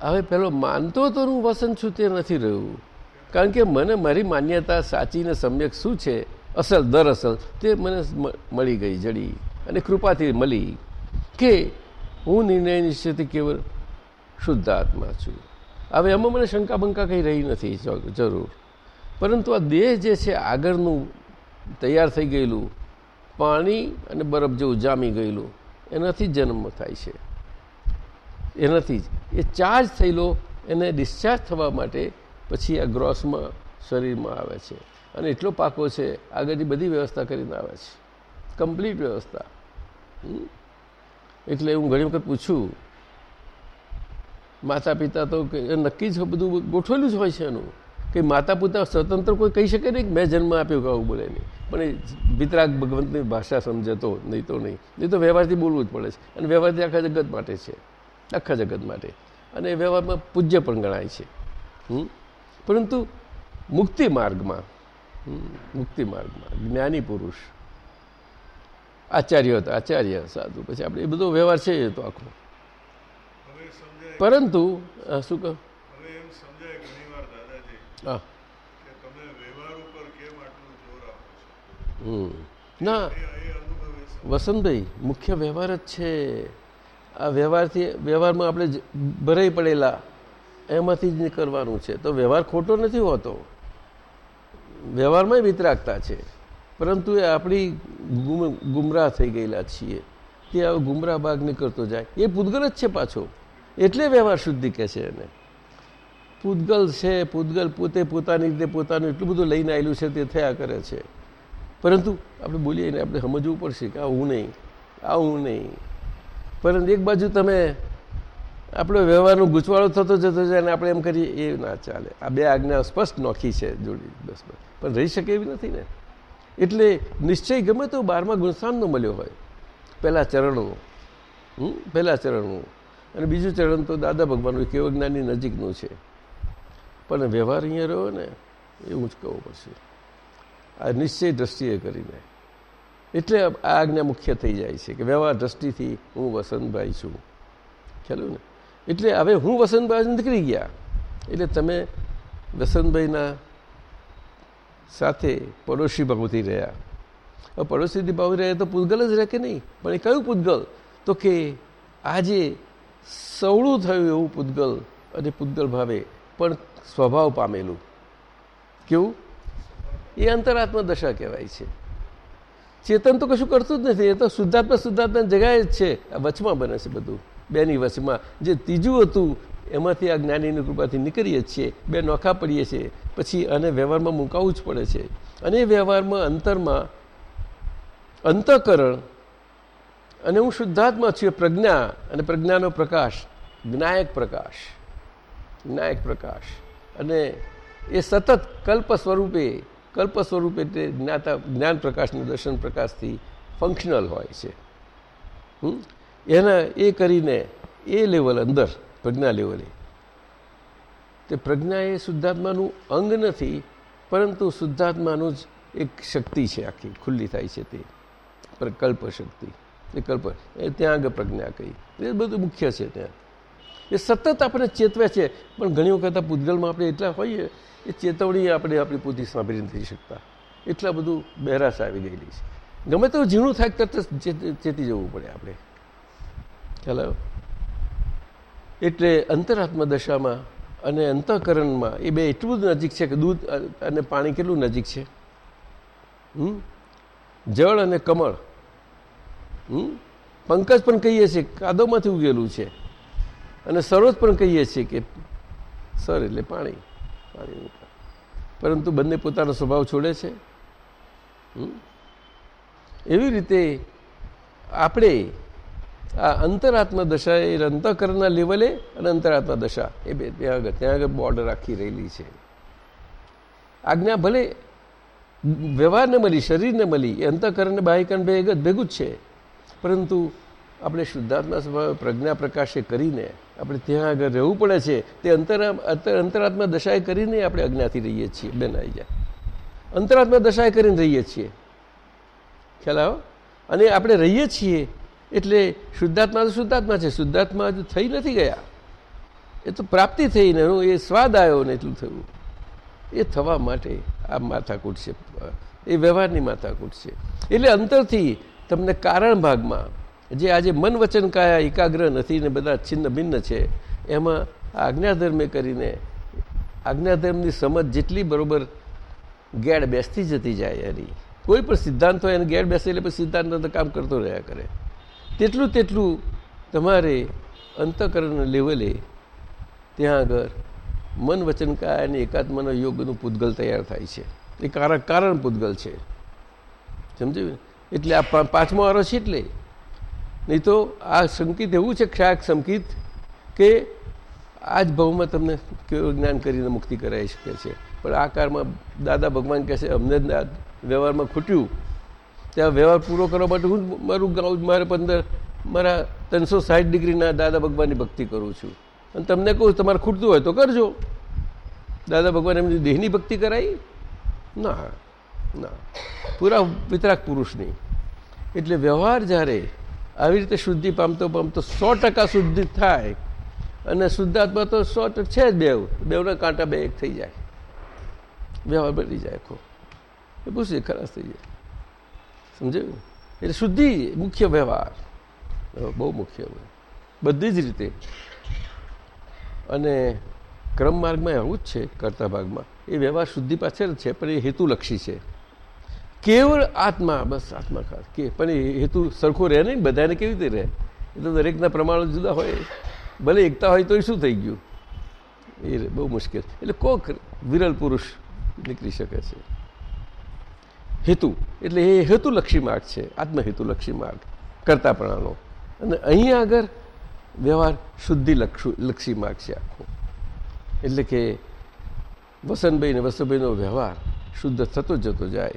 હવે પેલો માનતો તો હું વસંત છું તે નથી રહ્યું. કારણ કે મને મારી માન્યતા સાચીને સમ્યક શું છે? અસલ, દરઅસલ, તે મને મળી ગઈ, જડી. અને કૃપાથી મળી કે હું નિર્ણય નિશ્ચિત કેવળ શુદ્ધ આત્મા છું. હવે એમાં મને શંકા બંકા કંઈ રહી નથી જરૂર. પરંતુ આ દેહ જે છે, આગળનું તૈયાર થઈ ગયેલું, પાણી અને બરફ જેવું જામી ગયેલું, એનાથી જન્મ થાય છે. એનાથી જ. એ ચાર્જ થયેલો, એને ડિસ્ચાર્જ થવા માટે પછી આ ગ્રોસમાં શરીરમાં આવે છે. અને એટલો પાકો છે, આગળની બધી વ્યવસ્થા કરીને આવે છે. કમ્પ્લીટ વ્યવસ્થા. એટલે હું ઘણી વખત પૂછું માતા પિતા તો નક્કી જ બધું ગોઠવેલું જ હોય છે એનું, કે માતા પિતા સ્વતંત્ર કોઈ કહી શકે નહીં કે મેં જન્મ આપ્યો કે આવું બોલે નહીં. પણ એ વિતરાગ ભગવંતની ભાષા સમજતો નહીં તો નહીં. નહીં તો વ્યવહારથી બોલવું જ પડે છે. અને વ્યવહારથી આખા જગત માટે છે. આખા જગત માટે. અને વ્યવહારમાં પૂજ્ય પણ ગણાય છે. પરંતુ મુક્તિ માર્ગમાં મુક્તિ માર્ગમાં જ્ઞાની પુરુષ આચાર્ય હતા આચાર્ય સાધુ પછી આપણે એ બધો વ્યવહાર છે એ તો આખો. પરંતુ શું કહું? હા. ના. વસંતભાઈ મુખ્ય વ્યવહાર જ છે. આ વ્યવહારથી વ્યવહારમાં આપણે ભરાઈ પડેલા એમાંથી જ નીકળવાનું છે. તો વ્યવહાર ખોટો નથી હોતો. વ્યવહારમાં વિતરાગતા છે. પરંતુ એ આપણી ગુમરાહ થઈ ગયેલા છીએ. તે હવે ગુમરાહ ભાગ નીકળતો જાય. એ પૂતગલ જ છે પાછો. એટલે વ્યવહાર શુદ્ધિ કહે છે એને. પૂતગલ છે, પૂતગલ પોતે પોતાની રીતે પોતાનું એટલું બધું લઈને આવેલું છે, તે થયા કરે છે. પરંતુ આપણે બોલીએ ને આપણે સમજવું પડશે કે આવું નહીં આવું નહીં. પરંતુ એક બાજુ તમે આપણો વ્યવહારનો ગૂંચવાળો થતો જતો જાય અને આપણે એમ કરીએ, એ ના ચાલે. આ બે આજ્ઞા સ્પષ્ટ નોખી છે જોડી, બસ પણ રહી શકે એવી નથી ને. એટલે નિશ્ચય ગમે તો બારમા ગુણસ્થાનનો મળ્યો હોય. પહેલાં ચરણનું પહેલાં ચરણનું અને બીજું ચરણ તો દાદા ભગવાનનું કેવો જ્ઞાનની નજીકનું છે. પણ વ્યવહાર અહીંયા રહ્યો ને, એવું જ કહવું પડશે. આ નિશ્ચય દ્રષ્ટિએ કરીને. એટલે આ આજ્ઞા મુખ્ય થઈ જાય છે કે વ્યવહાર દ્રષ્ટિથી હું વસંતભાઈ છું. ખ્યાલ ને? એટલે હવે હું વસંતભાઈ નીકળી ગયા. એટલે તમે વસંતભાઈના સાથે પડોશી ભગવતી રહ્યા. પડોશીથી ભાવી રહ્યા તો પૂતગલ જ રહે કે નહીં? પણ એ કયું પૂતગલ? તો કે આજે સવળું થયું એવું પૂતગલ અને પૂતગલ ભાવે, પણ સ્વભાવ પામેલું. કેવું? એ અંતરાત્મા દશા કહેવાય છે. ચેતન તો કશું કરતું જ નથી, એ તો શુદ્ધાત્મા શુદ્ધાત્મા જગાએ જ છે. આ વચમાં બને છે બધું. બેની વસમાં જે ત્રીજું હતું, એમાંથી આ જ્ઞાનીની કૃપાથી નીકળીએ છીએ. બે નોખા પડીએ છીએ. પછી આને વ્યવહારમાં મૂકાવવું જ પડે છે. અને એ વ્યવહારમાં અંતરમાં અંતઃકરણ અને હું શુદ્ધાત્મા છું પ્રજ્ઞા અને પ્રજ્ઞાનો પ્રકાશ, જ્ઞાયક પ્રકાશ જ્ઞાયક પ્રકાશ. અને એ સતત કલ્પ સ્વરૂપે કલ્પ સ્વરૂપે તે જ્ઞાતા, જ્ઞાન પ્રકાશનું દર્શન પ્રકાશથી ફંક્શનલ હોય છે. એના એ કરીને એ લેવલ અંદર, પ્રજ્ઞા લેવલે તે પ્રજ્ઞા એ શુદ્ધાત્માનું અંગ નથી, પરંતુ શુદ્ધાત્માનું જ એક શક્તિ છે આખી, ખુલ્લી થાય છે તે. કલ્પ શક્તિ. એ કલ્પ, એ ત્યાં આગળ પ્રજ્ઞા કહી. એ બધું મુખ્ય છે ત્યાં. એ સતત આપણે ચેતવે છે, પણ ઘણી વખત આ પૂતગલમાં આપણે એટલા હોઈએ, એ ચેતવણી આપણે આપણી પોતી સાંભળી નથી શકતા. એટલા બધું બહેરાશ આવી ગયેલી છે. ગમે તો ઝીણું થાય, તરત ચેતી જવું પડે આપણે. ખ્યાલ એટલે અંતરાત્મા દશામાં અને અંતઃકરણમાં એ બે એટલું જ નજીક છે કે દૂધ અને પાણી કેટલું નજીક છે? જળ અને કમળ. પંકજ પણ કહીએ છીએ કાદોમાંથી ઉગેલું છે. અને સરોજ પણ કહીએ છીએ કે સર એટલે પાણી. પાણી પરંતુ બંને પોતાનો સ્વભાવ છોડે છે. એવી રીતે આપણે આ અંતરાત્મા દશા એ અંતઃકરણના લેવલે અને અંતરાત્મા દશા. એ બે ત્યાં આગળ ત્યાં આગળ બોર્ડર આખી રહેલી છે. આજ્ઞા ભલે વ્યવહારને મળી શરીરને મળી, એ અંતઃકરણ બાહ્યકરણ ભેગત ભેગું જ છે. પરંતુ આપણે શુદ્ધાત્મા સ્વભાવ પ્રજ્ઞા પ્રકાશે કરીને આપણે ત્યાં આગળ રહેવું પડે છે, તે અંતરા અંતરાત્મા દશાએ કરીને આપણે અજ્ઞાથી રહીએ છીએ, બેન આવી જાય અંતરાત્મા દશાએ કરીને રહીએ છીએ. ખ્યાલ આવો અને આપણે રહીએ છીએ એટલે શુદ્ધાત્મા તો શુદ્ધાત્મા છે, શુદ્ધાત્મા હજુ થઈ નથી ગયા. એ તો પ્રાપ્તિ થઈને એ સ્વાદ આવ્યો ને એટલું થયું. એ થવા માટે આ માથાકૂટ છે, એ વ્યવહારની માથાકૂટ છે. એટલે અંતરથી તમને કારણ ભાગમાં જે આજે મન વચન કાયા, એકાગ્ર નથી ને બધા છિન્ન ભિન્ન છે, એમાં આજ્ઞાધર્મે કરીને આજ્ઞાધર્મની સમજ જેટલી બરોબર ગેડ બેસતી જતી જાય એની. કોઈ પણ સિદ્ધાંત હોય એને ગેડ બેસે એટલે પછી સિદ્ધાંત કામ કરતો રહ્યા કરે. તેટલું તેટલું તમારે અંતકરણ લેવલે ત્યાં આગળ મન વચન અને એકાત્મનો યોગનું પૂતગલ તૈયાર થાય છે. એ કારણ કારણ પૂતગલ છે. સમજ્યું એટલે આ પાંચમો વારો છે એટલે નહીં તો આ સંકિત એવું છે ક્ષાક સંકિત કે આ જ ભાવમાં તમને કેવું જ્ઞાન કરીને મુક્તિ કરાવી શકે છે. પણ આ કારમાં દાદા ભગવાન કહે છે, અમને વ્યવહારમાં ખૂટ્યું. ત્યાં વ્યવહાર પૂરો કરવા માટે હું મારું ગાઉં મારે પંદર, મારા ત્રણસો સાઠ ડિગ્રીના દાદા ભગવાનની ભક્તિ કરું છું. અને તમને કહું, તમારે ખૂટતું હોય તો કરજો. દાદા ભગવાન એમની દેહની ભક્તિ કરાવી ના ના. પૂરા વિતરાક પુરુષની. એટલે વ્યવહાર જ્યારે આવી રીતે શુદ્ધિ પામતો પામતો સો ટકા શુદ્ધિ થાય અને શુદ્ધાત્મા તો સો છે જ બેવ, બેવના કાંટા બે એક થઈ જાય. વ્યવહાર બની જાય આખો. એ પૂછીએ ખરાશ થઈ જાય. સમજાયું એટલે શુદ્ધિ મુખ્ય વ્યવહાર. બહુ મુખ્ય બધી જ રીતે. અને ક્રમ માર્ગમાં આવું જ છે, કરતા ભાગમાં. એ વ્યવહાર શુદ્ધિ પાછળ છે, પણ એ હેતુલક્ષી છે. કેવળ આત્મા, બસ આત્મા ખાસ. કે, પણ એ હેતુ સરખો રહે નહીં, બધાને કેવી રીતે રહે? એ તો દરેકના પ્રમાણો જુદા હોય. ભલે એકતા હોય તો શું થઈ ગયું? એ બહુ મુશ્કેલ. એટલે કોક વિરલ પુરુષ નીકળી શકે છે. હેતુ. એટલે એ હેતુલક્ષી માર્ગ છે, આત્મહેતુલક્ષી માર્ગ કરતાપણાનો અને અહીં આગળ વ્યવહાર શુદ્ધિ લક્ષી માર્ગ છે આખો. એટલે કે વસંતભાઈ ને વસંતભાઈનો વ્યવહાર શુદ્ધ થતો જતો જાય.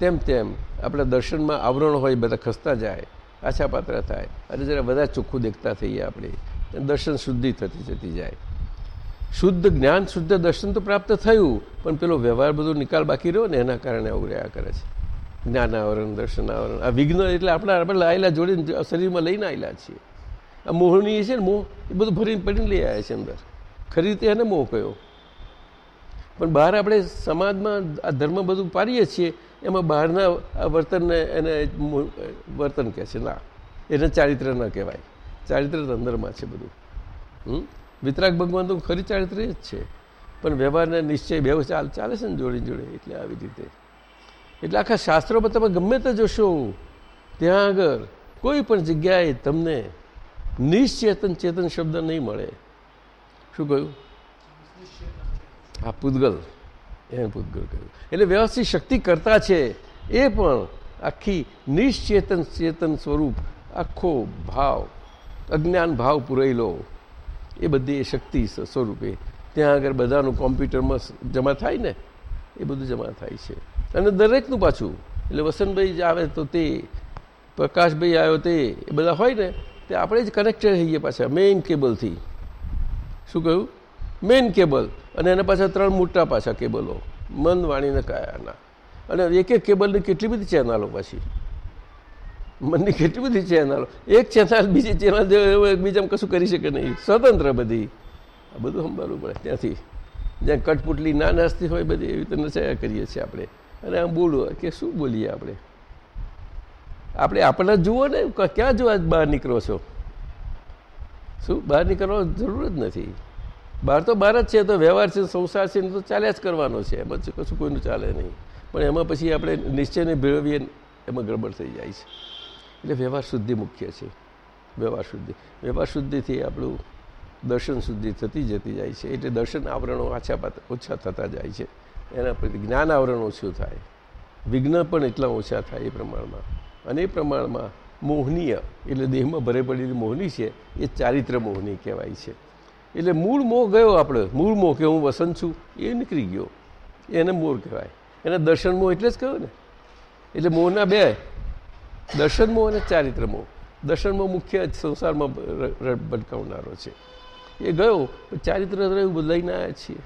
તેમ તેમ આપણા દર્શનમાં આવરણ હોય, બધા ખસતા જાય, આછા પાત્ર થાય. અને જરા બધા ચોખ્ખું દેખતા થઈએ આપણે. દર્શન શુદ્ધિ થતી જતી જાય. શુદ્ધ જ્ઞાન, શુદ્ધ દર્શન તો પ્રાપ્ત થયું, પણ પેલો વ્યવહાર બધો નિકાલ બાકી રહ્યો ને એના કારણે આવું રહ્યા કરે છે. જ્ઞાન આવરણ, દર્શન આવરણ. આ વિઘ્ન એટલે આપણા આપણે લાયેલા જોડીને શરીરમાં લઈને આવેલા છીએ. આ મોહની છે ને મોહ, એ બધું ભરીને પડીને લઈ આવ્યા છે અંદર. ખરી રીતે એને મોહ કયો? પણ બહાર આપણે સમાજમાં આ ધર્મ બધું પાડીએ છીએ, એમાં બહારના વર્તનને એને વર્તન કહે છે, ના. એને ચારિત્ર ન કહેવાય. ચારિત્ર અંદરમાં છે બધું. હમ? વિતરાગ ભગવાન તો ખરી ચારિત્ર જ છે. પણ વ્યવહારના નિશ્ચય બે ચાલ ચાલે છે ને જોડે જોડે, એટલે આવી રીતે. એટલે આખા શાસ્ત્રોમાં તમે ગમે તે જોશો, ત્યાં આગળ કોઈ પણ જગ્યાએ તમને નિશ્ચેતન ચેતન શબ્દ નહીં મળે. શું કહ્યું? હા પૂતગલ. એને પૂતગલ કહ્યું. એટલે વ્યવસ્થિત શક્તિ કરતા છે એ પણ આખી નિશ્ચેતન ચેતન સ્વરૂપ, આખો ભાવ, અજ્ઞાન ભાવ પૂરેલો એ બધી એ શક્તિ સ્વરૂપે. ત્યાં આગળ બધાનું કોમ્પ્યુટરમાં જમા થાય ને, એ બધું જમા થાય છે. અને દરેકનું પાછું, એટલે વસંતભાઈ જે આવે તો તે, પ્રકાશભાઈ આવ્યો તે, એ બધા હોય ને, તે આપણે જ કનેક્ટેડ થઈએ પાછા મેઇન કેબલથી શું કહ્યું? મેઇન કેબલ અને એના પાછા ત્રણ મોટા પાછા કેબલો મન વાણીને કાયાના. અને એક એક કેબલની કેટલી બધી ચેનલો પાછી. મનની કેટલી બધી ચેનલો એક ચેનલ બીજી ચેનલ એકબીજામાં કશું કરી શકે નહીં. સ્વતંત્ર બધી. આ બધું સંભાળવું પડે ત્યાંથી. જ્યાં કટપુટલી ના નાસ્તી હોય બધી, એવી રીતે નચાયા કરીએ છીએ આપણે. અને આમ બોલવું કે શું બોલીએ આપણે? આપણે આપણને જુઓ ને ક્યાં જોવા બહાર નીકળો છો? શું? બહાર નીકળવા જરૂર જ નથી. બહાર તો બહાર જ છે, તો વ્યવહાર છે, સંસાર છે તો ચાલ્યા જ કરવાનો છે. એમાં કશું કોઈનું ચાલે નહીં. પણ એમાં પછી આપણે નિશ્ચયને ભેળવીએ એમાં ગડબડ થઈ જાય છે. એટલે વ્યવહાર શુદ્ધિ મુખ્ય છે. વ્યવહાર શુદ્ધિ. વ્યવહાર શુદ્ધિથી આપણું દર્શન શુદ્ધિ થતી જતી જાય છે. એટલે દર્શન આવરણો આછા ઓછા થતા જાય છે. એના પછી જ્ઞાન આવરણ ઓછું થાય. વિઘ્ન પણ એટલા ઓછા થાય એ પ્રમાણમાં. અને એ પ્રમાણમાં મોહનીય, એટલે દેહમાં ભરે પડેલી મોહની છે, એ ચારિત્ર મોહની કહેવાય છે. એટલે મૂળ મોહ ગયો આપણે. મૂળ મોહ કે હું વસંત છું, એ નીકળી ગયો. એને મોર કહેવાય. એને દર્શન મોહ એટલે જ કહ્યું ને. એટલે મોહના બે દર્શન મોહ અને ચારિત્રમો. દર્શનમો મુખ્ય સંસારમાં ભટકાવનારો છે. એ ગયો ચારિત્ર એવું બદલાઈને આવ્યા છીએ.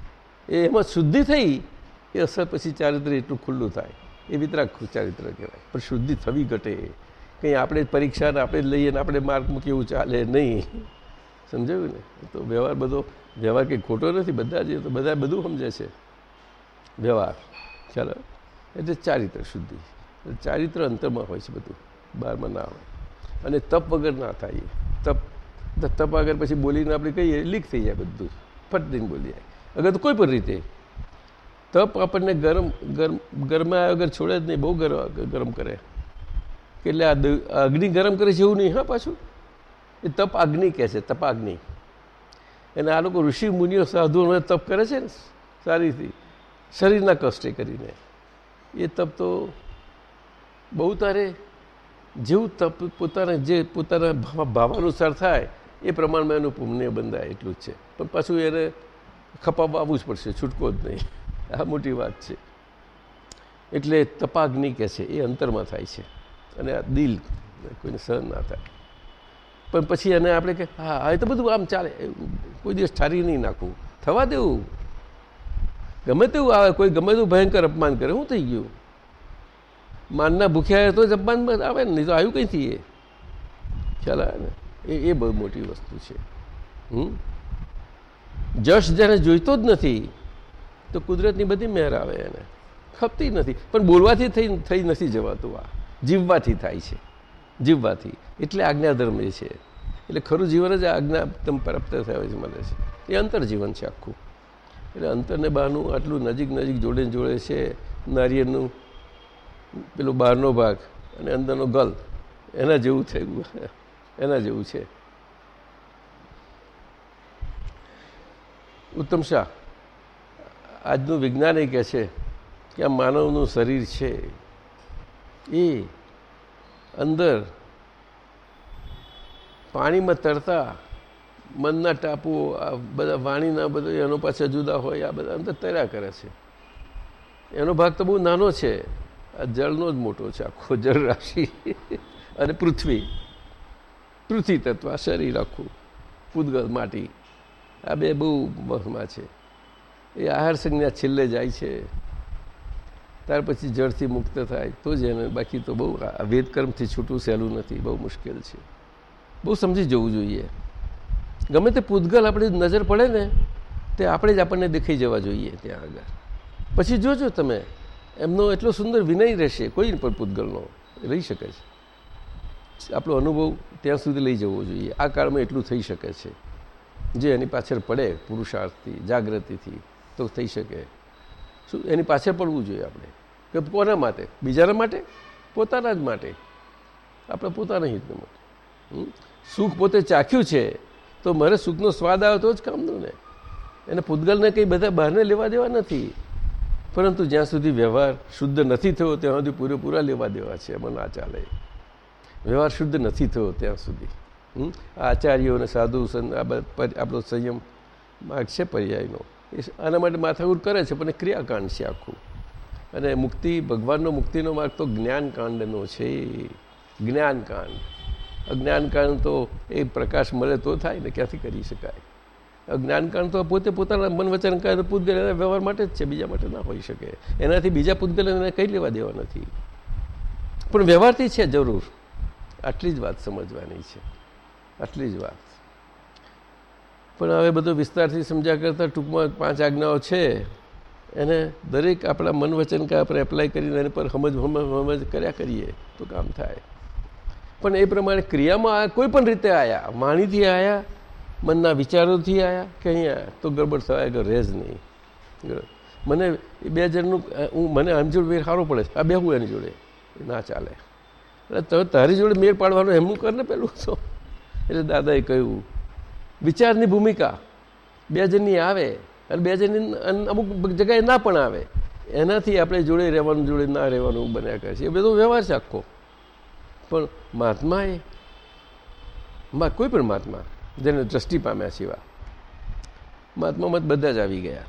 એ એમાં શુદ્ધિ થઈ, એ અસર પછી ચારિત્ર એટલું ખુલ્લું થાય. એ વિતરાક ચારિત્ર કહેવાય. પણ શુદ્ધિ થવી ઘટે. કંઈ આપણે પરીક્ષાને આપણે લઈએ ને આપણે માર્ક મૂકીએ એવું ચાલે નહીં. સમજાયું ને? તો વ્યવહાર બધો, વ્યવહાર કંઈ ખોટો નથી, બધા જ તો બધા બધું સમજે છે. વ્યવહાર. ચાલો. એટલે ચારિત્ર શુદ્ધિ. ચારિત્ર અંતરમાં હોય છે બધું. બહારમાં ના આવે અને તપ વગર ના થાય તપ તપ આગળ પછી બોલીને આપણે કહીએ, લીક થઈ જાય બધું. ફટ દઈને બોલી જાય અગર તો કોઈ પણ રીતે. તપ આપણને ગરમ ગરમ, ગરમા વગર છોડે જ નહીં, બહુ ગરમ ગરમ કરે. એટલે આ અગ્નિ ગરમ કરે છે એવું નહીં, હા, પાછું? એ તપ અગ્નિ કહે છે, તપાગ્નિ. અને આ લોકો ઋષિ મુનિઓ સાધુઓને તપ કરે છે ને સારી રીતે શરીરના કષ્ટે કરીને. એ તપ તો બહુ તારે જેવું તપ પોતાના જે પોતાના ભાવાનુસાર થાય, એ પ્રમાણમાં એનું પુણ્ય બંધાય એટલું જ છે. પણ પાછું એને ખપાવવા આવવું જ પડશે, છૂટકો જ નહીં. આ મોટી વાત છે. એટલે તપાગ્નિ કહે છે, એ અંતરમાં થાય છે. અને આ દિલ કોઈને સહન ના થાય. પણ પછી એને આપણે કે, હા એ તો બધું આમ ચાલે. કોઈ દિવસ ઠારી નહીં નાખવું થવા દેવું. ગમે તેવું આવે, કોઈ ગમે તેવું ભયંકર અપમાન કરે શું થઈ ગયું. માનના ભૂખ્યા તો જ આવે ને, નહીં તો આવ્યું કંઈથી એ ખ્યાલ આવે ને? એ એ બહુ મોટી વસ્તુ છે. હમ? જશ જ્યારે જોઈતો જ નથી, તો કુદરતની બધી મહેર આવે એને. ખપતી નથી. પણ બોલવાથી થઈ થઈ નથી જવાતું આ. જીવવાથી થાય છે. જીવવાથી. એટલે આજ્ઞાધર્મ એ છે. એટલે ખરું જીવન જ આજ્ઞા તમ પ્રાપ્ત થયા છે મળે છે. એ અંતર જીવન છે આખું. એટલે અંતરને બહારનું આટલું નજીક નજીક જોડે જોડે છે, નારિયેળનું પેલો બહારનો ભાગ અને અંદરનો ગલ. એના જેવું થયું એના જેવું છે. ઉત્તમ શાહ, આજનું વિજ્ઞાન એ કહે છે કે આ માનવનું શરીર છે. એ અંદર પાણીમાં તરતા મનના ટાપુઓ, આ બધા વાણીના બધા એનો પાછા જુદા હોય, આ બધા અંદર તર્યા કરે છે. એનો ભાગ તો બહુ નાનો છે. આ જળનો જ મોટો છે, આખો જળ રાશિ. અને પૃથ્વી. પૃથ્વી તત્વ શરીર આખું. પૂદગલ માટી. આ બે બહુ મહમાં છે. એ આહાર સંજ્ઞા છેલ્લે જાય છે. ત્યાર પછી જળથી મુક્ત થાય. તો જ એને બાકી તો બહુ વેદકર્મથી છૂટું સહેલું નથી. બહુ મુશ્કેલ છે. બહુ સમજી જવું જોઈએ. ગમે તે પૂતગલ આપણી નજર પડે ને, તે આપણે જ આપણને દેખાઈ જવા જોઈએ ત્યાં આગળ. પછી જોજો તમે. એમનો એટલો સુંદર વિનય રહેશે, કોઈ પણ પૂતગલનો, રહી શકે છે. આપણો અનુભવ ત્યાં સુધી લઈ જવો જોઈએ. આ કાળમાં એટલું થઈ શકે છે. જે એની પાછળ પડે પુરુષાર્થથી, જાગૃતિથી, તો થઈ શકે. શું, એની પાછળ પડવું જોઈએ આપણે? કે કોના માટે? બીજાના માટે? પોતાના જ માટે. આપણે પોતાના હિતના માટે. સુખ પોતે ચાખ્યું છે, તો મારે સુખનો સ્વાદ આવે તો જ કામનું ને એને પૂતગલને કંઈ બધા બહારને લેવા દેવા નથી. પરંતુ જ્યાં સુધી વ્યવહાર શુદ્ધ નથી થયો, ત્યાં સુધી પૂરેપૂરા લેવા દેવા છે, એમાં ના ચાલે. વ્યવહાર શુદ્ધ નથી થયો ત્યાં સુધી. આચાર્યો અને સાધુ આપણો સંયમ માર્ગ છે પર્યાયનો. એ આના માટે માથાકૂટ કરે છે, પણ ક્રિયાકાંડ છે આખું. અને મુક્તિ, ભગવાનનો મુક્તિનો માર્ગ તો જ્ઞાનકાંડનો છે. જ્ઞાનકાંડ. અજ્ઞાનકાંડ તો એ પ્રકાશ મળે તો થાય ને, ક્યાંથી કરી શકાય? અજ્ઞાનકાંડ તો પોતે પોતાના મન વચન કહે પૂતગલ એના વ્યવહાર માટે જ છે, બીજા માટે ના હોઈ શકે. એનાથી બીજા પૂતગલ એને કંઈ લેવા દેવા નથી. પણ વ્યવહારથી છે જરૂર. આટલી જ વાત સમજવાની છે. આટલી જ વાત. પણ હવે બધો વિસ્તારથી સમજ્યા કરતાં ટૂંકમાં પાંચ આજ્ઞાઓ છે. એને દરેક આપણા મન વચન કે આપણે એપ્લાય કરીને એની પર સમજ સમજ કર્યા કરીએ તો કામ થાય. પણ એ પ્રમાણે ક્રિયામાં કોઈ પણ રીતે આવ્યા વાણીથી આવ્યા મનના વિચારોથી આવ્યા કે અહીંયા તો ગડબડ થવાય કે રહે જ નહીં. મને બે જણનું, હું, મને આમ જોડે મેળ સારો પડે આ બે હું એની જોડે. ના ચાલે. એટલે તારી જોડે મેળ પાડવાનો એમનું કર ને પેલું તો. એટલે દાદાએ કહ્યું, વિચારની ભૂમિકા. બે જણની આવે અને બે જણની અમુક જગ્યાએ ના પણ આવે. એનાથી આપણે જોડે રહેવાનું, જોડે ના રહેવાનું બન્યા કરે છે. એ બધો વ્યવહાર છે આખો. પણ મહાત્માએ કોઈ પણ મહાત્મા જેને દ્રષ્ટિ પામ્યા સિવા મહાત્મામાં બધા જ આવી ગયા.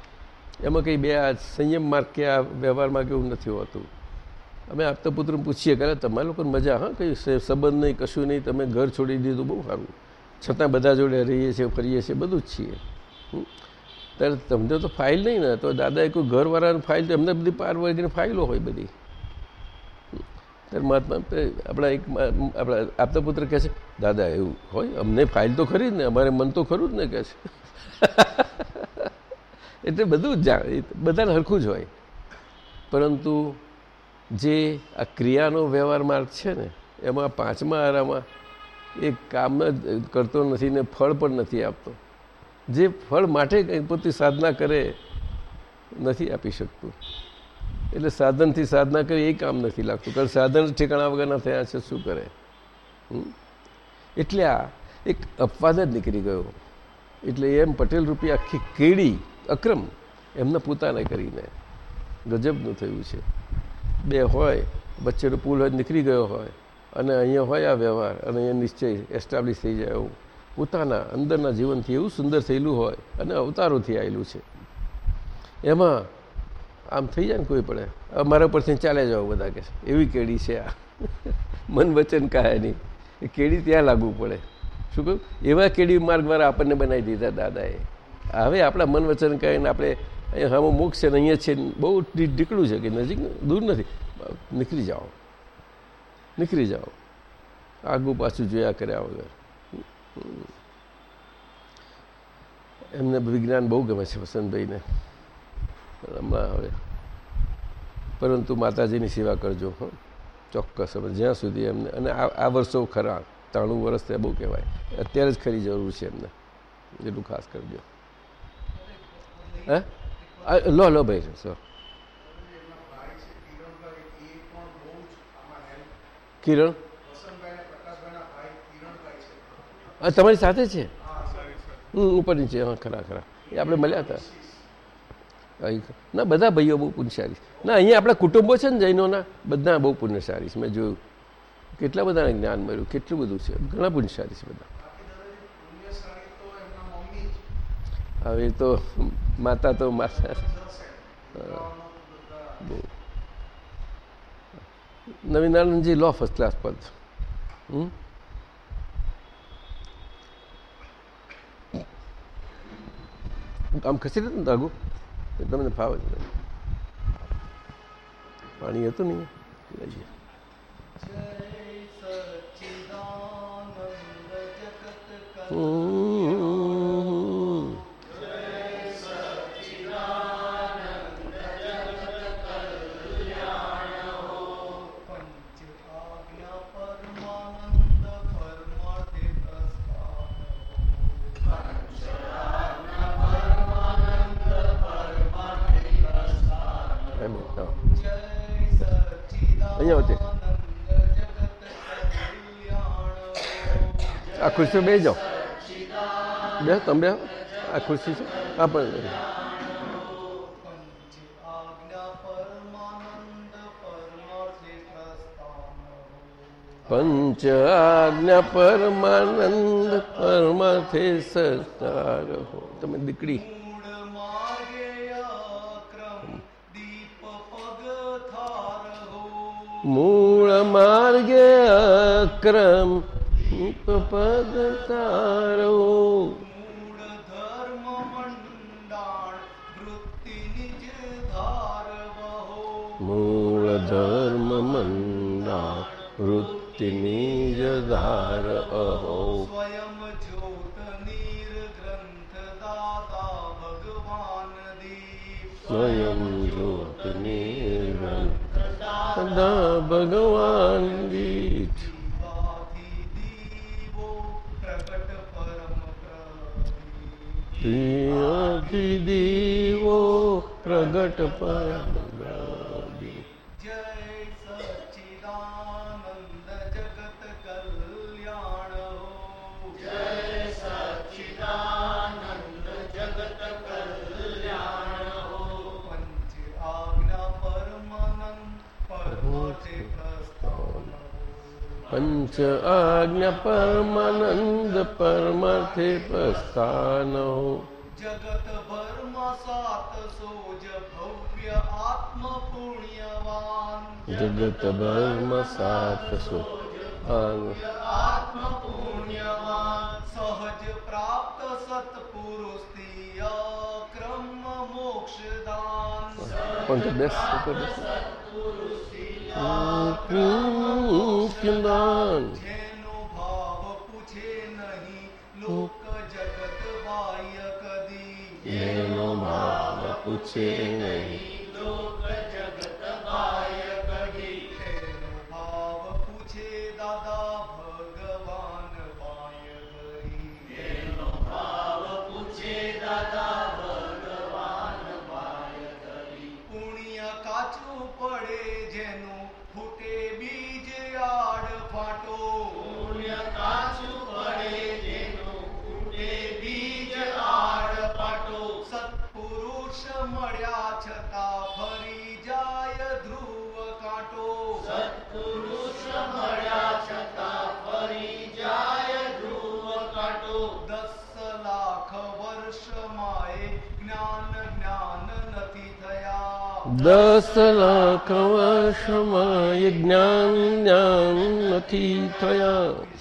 એમાં કંઈ બે આ સંયમ માર્ગ કે આ વ્યવહારમાં કેવું નથી હોતું. અમે આપતા પુત્ર પૂછીએ કરે તમારા લોકોને મજા હા કંઈ સંબંધ નહીં, કશું નહીં, તમે ઘર છોડી દીધું, બહુ સારું. છતાં બધા જોડે રહીએ છીએ, ફરીએ છીએ, બધું જ છીએ. ત્યારે તમને તો ફાઇલ નહીં ને, તો દાદાએ કોઈ ઘરવાળાની ફાઇલ, તો એમને બધી પાર વર્ગની ફાઇલો હોય બધી. ત્યારે મહાત્મા આપણા એક આપણા આપતા પુત્ર કહે છે, દાદા, એવું હોય? અમને ફાઇલ તો ખરી જ ને, અમારે મન તો ખરું જ ને, કહે છે. એટલે બધું જ બધાને હરખું જ હોય. પરંતુ જે આ ક્રિયાનો વ્યવહાર માર્ગ છે ને, એમાં પાંચમા આરામાં એ કામ કરતો નથી ને ફળ પણ નથી આપતો. જે ફળ માટે પોતે સાધના કરે, નથી આપી શકતું. એટલે સાધનથી સાધના કરી, એ કામ નથી લાગતું. કારણ સાધન ઠેકાણા વગરના થયા છે, શું કરે? એટલે આ એક અપવાદ જ નીકળી ગયો. એટલે એમ પટેલ રૂપી આખી કેડી, અક્રમ, એમને પોતાને કરીને ગજબનું થયું છે. બે હોય, વચ્ચેનો પુલ હોય, નીકળી ગયો હોય, અને અહીંયા હોય આ વ્યવહાર, અને અહીંયા નિશ્ચય એસ્ટાબ્લિશ થઈ જાય એવું. પોતાના, અંદરના જીવનથી એવું સુંદર થયેલું હોય, અને અવતારોથી આવેલું છે. એમાં આમ થઈ જાય ને કોઈ પડે મારા પરથી ચાલે જાઓ બધા કે એવી કેડી છે આ. મન વચન કાયાની એ કેડી ત્યાં લાગવું પડે. શું કહ્યું એવા કેડી માર્ગવાળા આપણને બનાવી દીધા દાદાએ. હવે આપણા મન વચન કહીને આપણે અહીંયા હમ મોક્ષ છે ને અહીંયા છે બહુ નીકળ્યું છે કે નજીક દૂર નથી. નીકળી જાઓ. નીકળી જાઓ. આગું પાછું જોયા કર્યા વગર. એમને વિજ્ઞાન બહુ ગમે છે વસંતભાઈને. હમણાં હવે પરંતુ માતાજીની સેવા કરજો હં. ચોક્કસ. જ્યાં સુધી એમને અને આ વર્ષો ખરા ત્રાણું વર્ષ ત્યાં બહુ કહેવાય. અત્યારે જ ખરી જરૂર છે એમને એટલું ખાસ કરજો. હે? લો લો ભાઈ સર કિરણ? હા તમારી સાથે છે? ઉપર નીચે હા ખરા ખરા. એ આપણે મળ્યા હતા. ના, બધા ભાઈઓ બહુ પુણ્યશાળી. ના, અહીંયા આપણા કુટુંબો છે ને જૈનોના, બધા બહુ પુણ્યશાળી છે. મેં જોયું. કેટલા બધાને જ્ઞાન મળ્યું, કેટલું બધું છે. ઘણા પુણ્યશાળી છે બધા. હવે તો માતા તો માતા. નવીનાનંદજી લો ફર્સ્ટ ક્લાસ પદ આમ ખસી ને ધાગું તમને ફાવે પાણી હતું નહીં? લઈએ હમ. આ ખુરશી બે જાઓ બે તમે બે આ ખુરશી છે આ પણ પંચ આજ્ઞા પરમાનંદ પરમાર્થે પ્રસ્થાન પંચ આજ્ઞા પરમાનંદ પરમાર્થે સસ્તાર હો તમે દીકરી મૂળ માર્ગે અક્રમ દીપ પગ થાર હો મૂળ માર્ગે અક્રમ પદ તારો મૂળ ધર્મ મંડા વૃત્તિ નિજ ધાર અહો. સ્વયં જ્યોત નીર ગ્રંથ દાતા ભગવાન દીપ. સ્વયં જ્યોત નિર્ગન સદા ભગવાન દીઠ દીવો પ્રગટ પર પંચ આજ્ઞ પરમાનંદ પરમાર્થે પ્રસ્થાન જગત ભરમાં સાતસો જ ભવ્ય આત્મ પુણ્યવાન. જગત ભર્મ સાતસો આત્મ પુણ્યવાન. સહજ પ્રાપ્ત સત્પુરુષથી અક્રમ મોક્ષદાન પંચ બેસ ઉપર બેસ કદી એનો ભાવ પૂછે નહીં દસ લાખ વર્ષમાં જ્ઞાન જ્ઞાન નથી થયા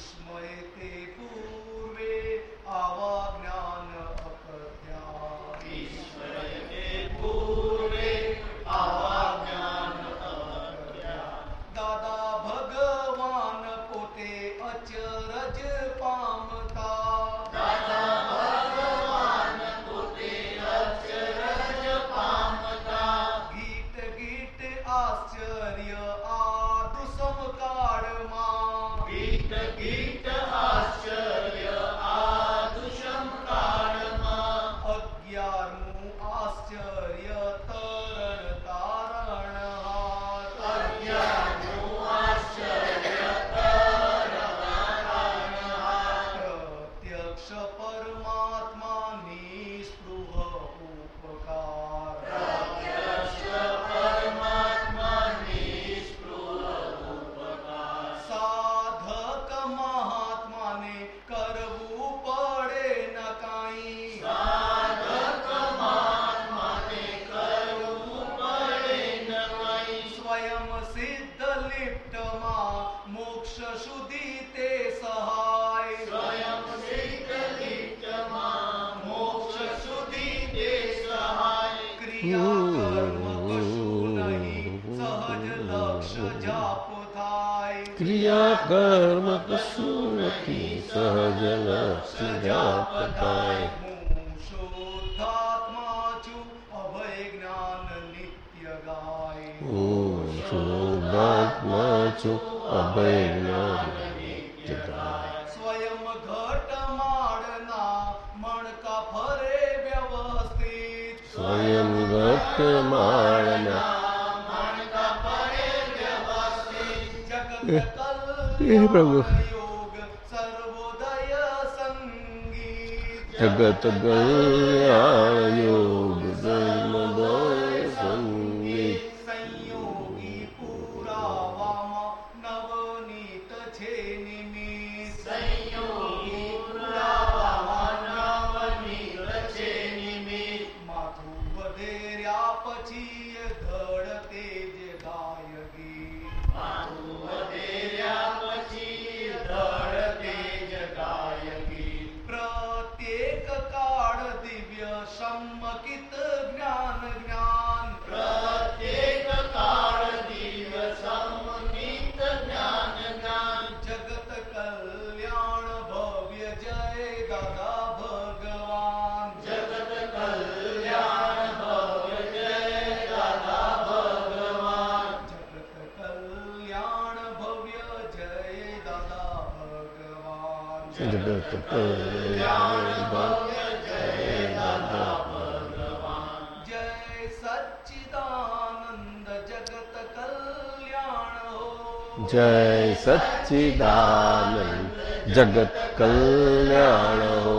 હે પ્રભુ. જગત ગયા યોગ જય સચ્ચિદાનંદ જગત કલ્યાણ હો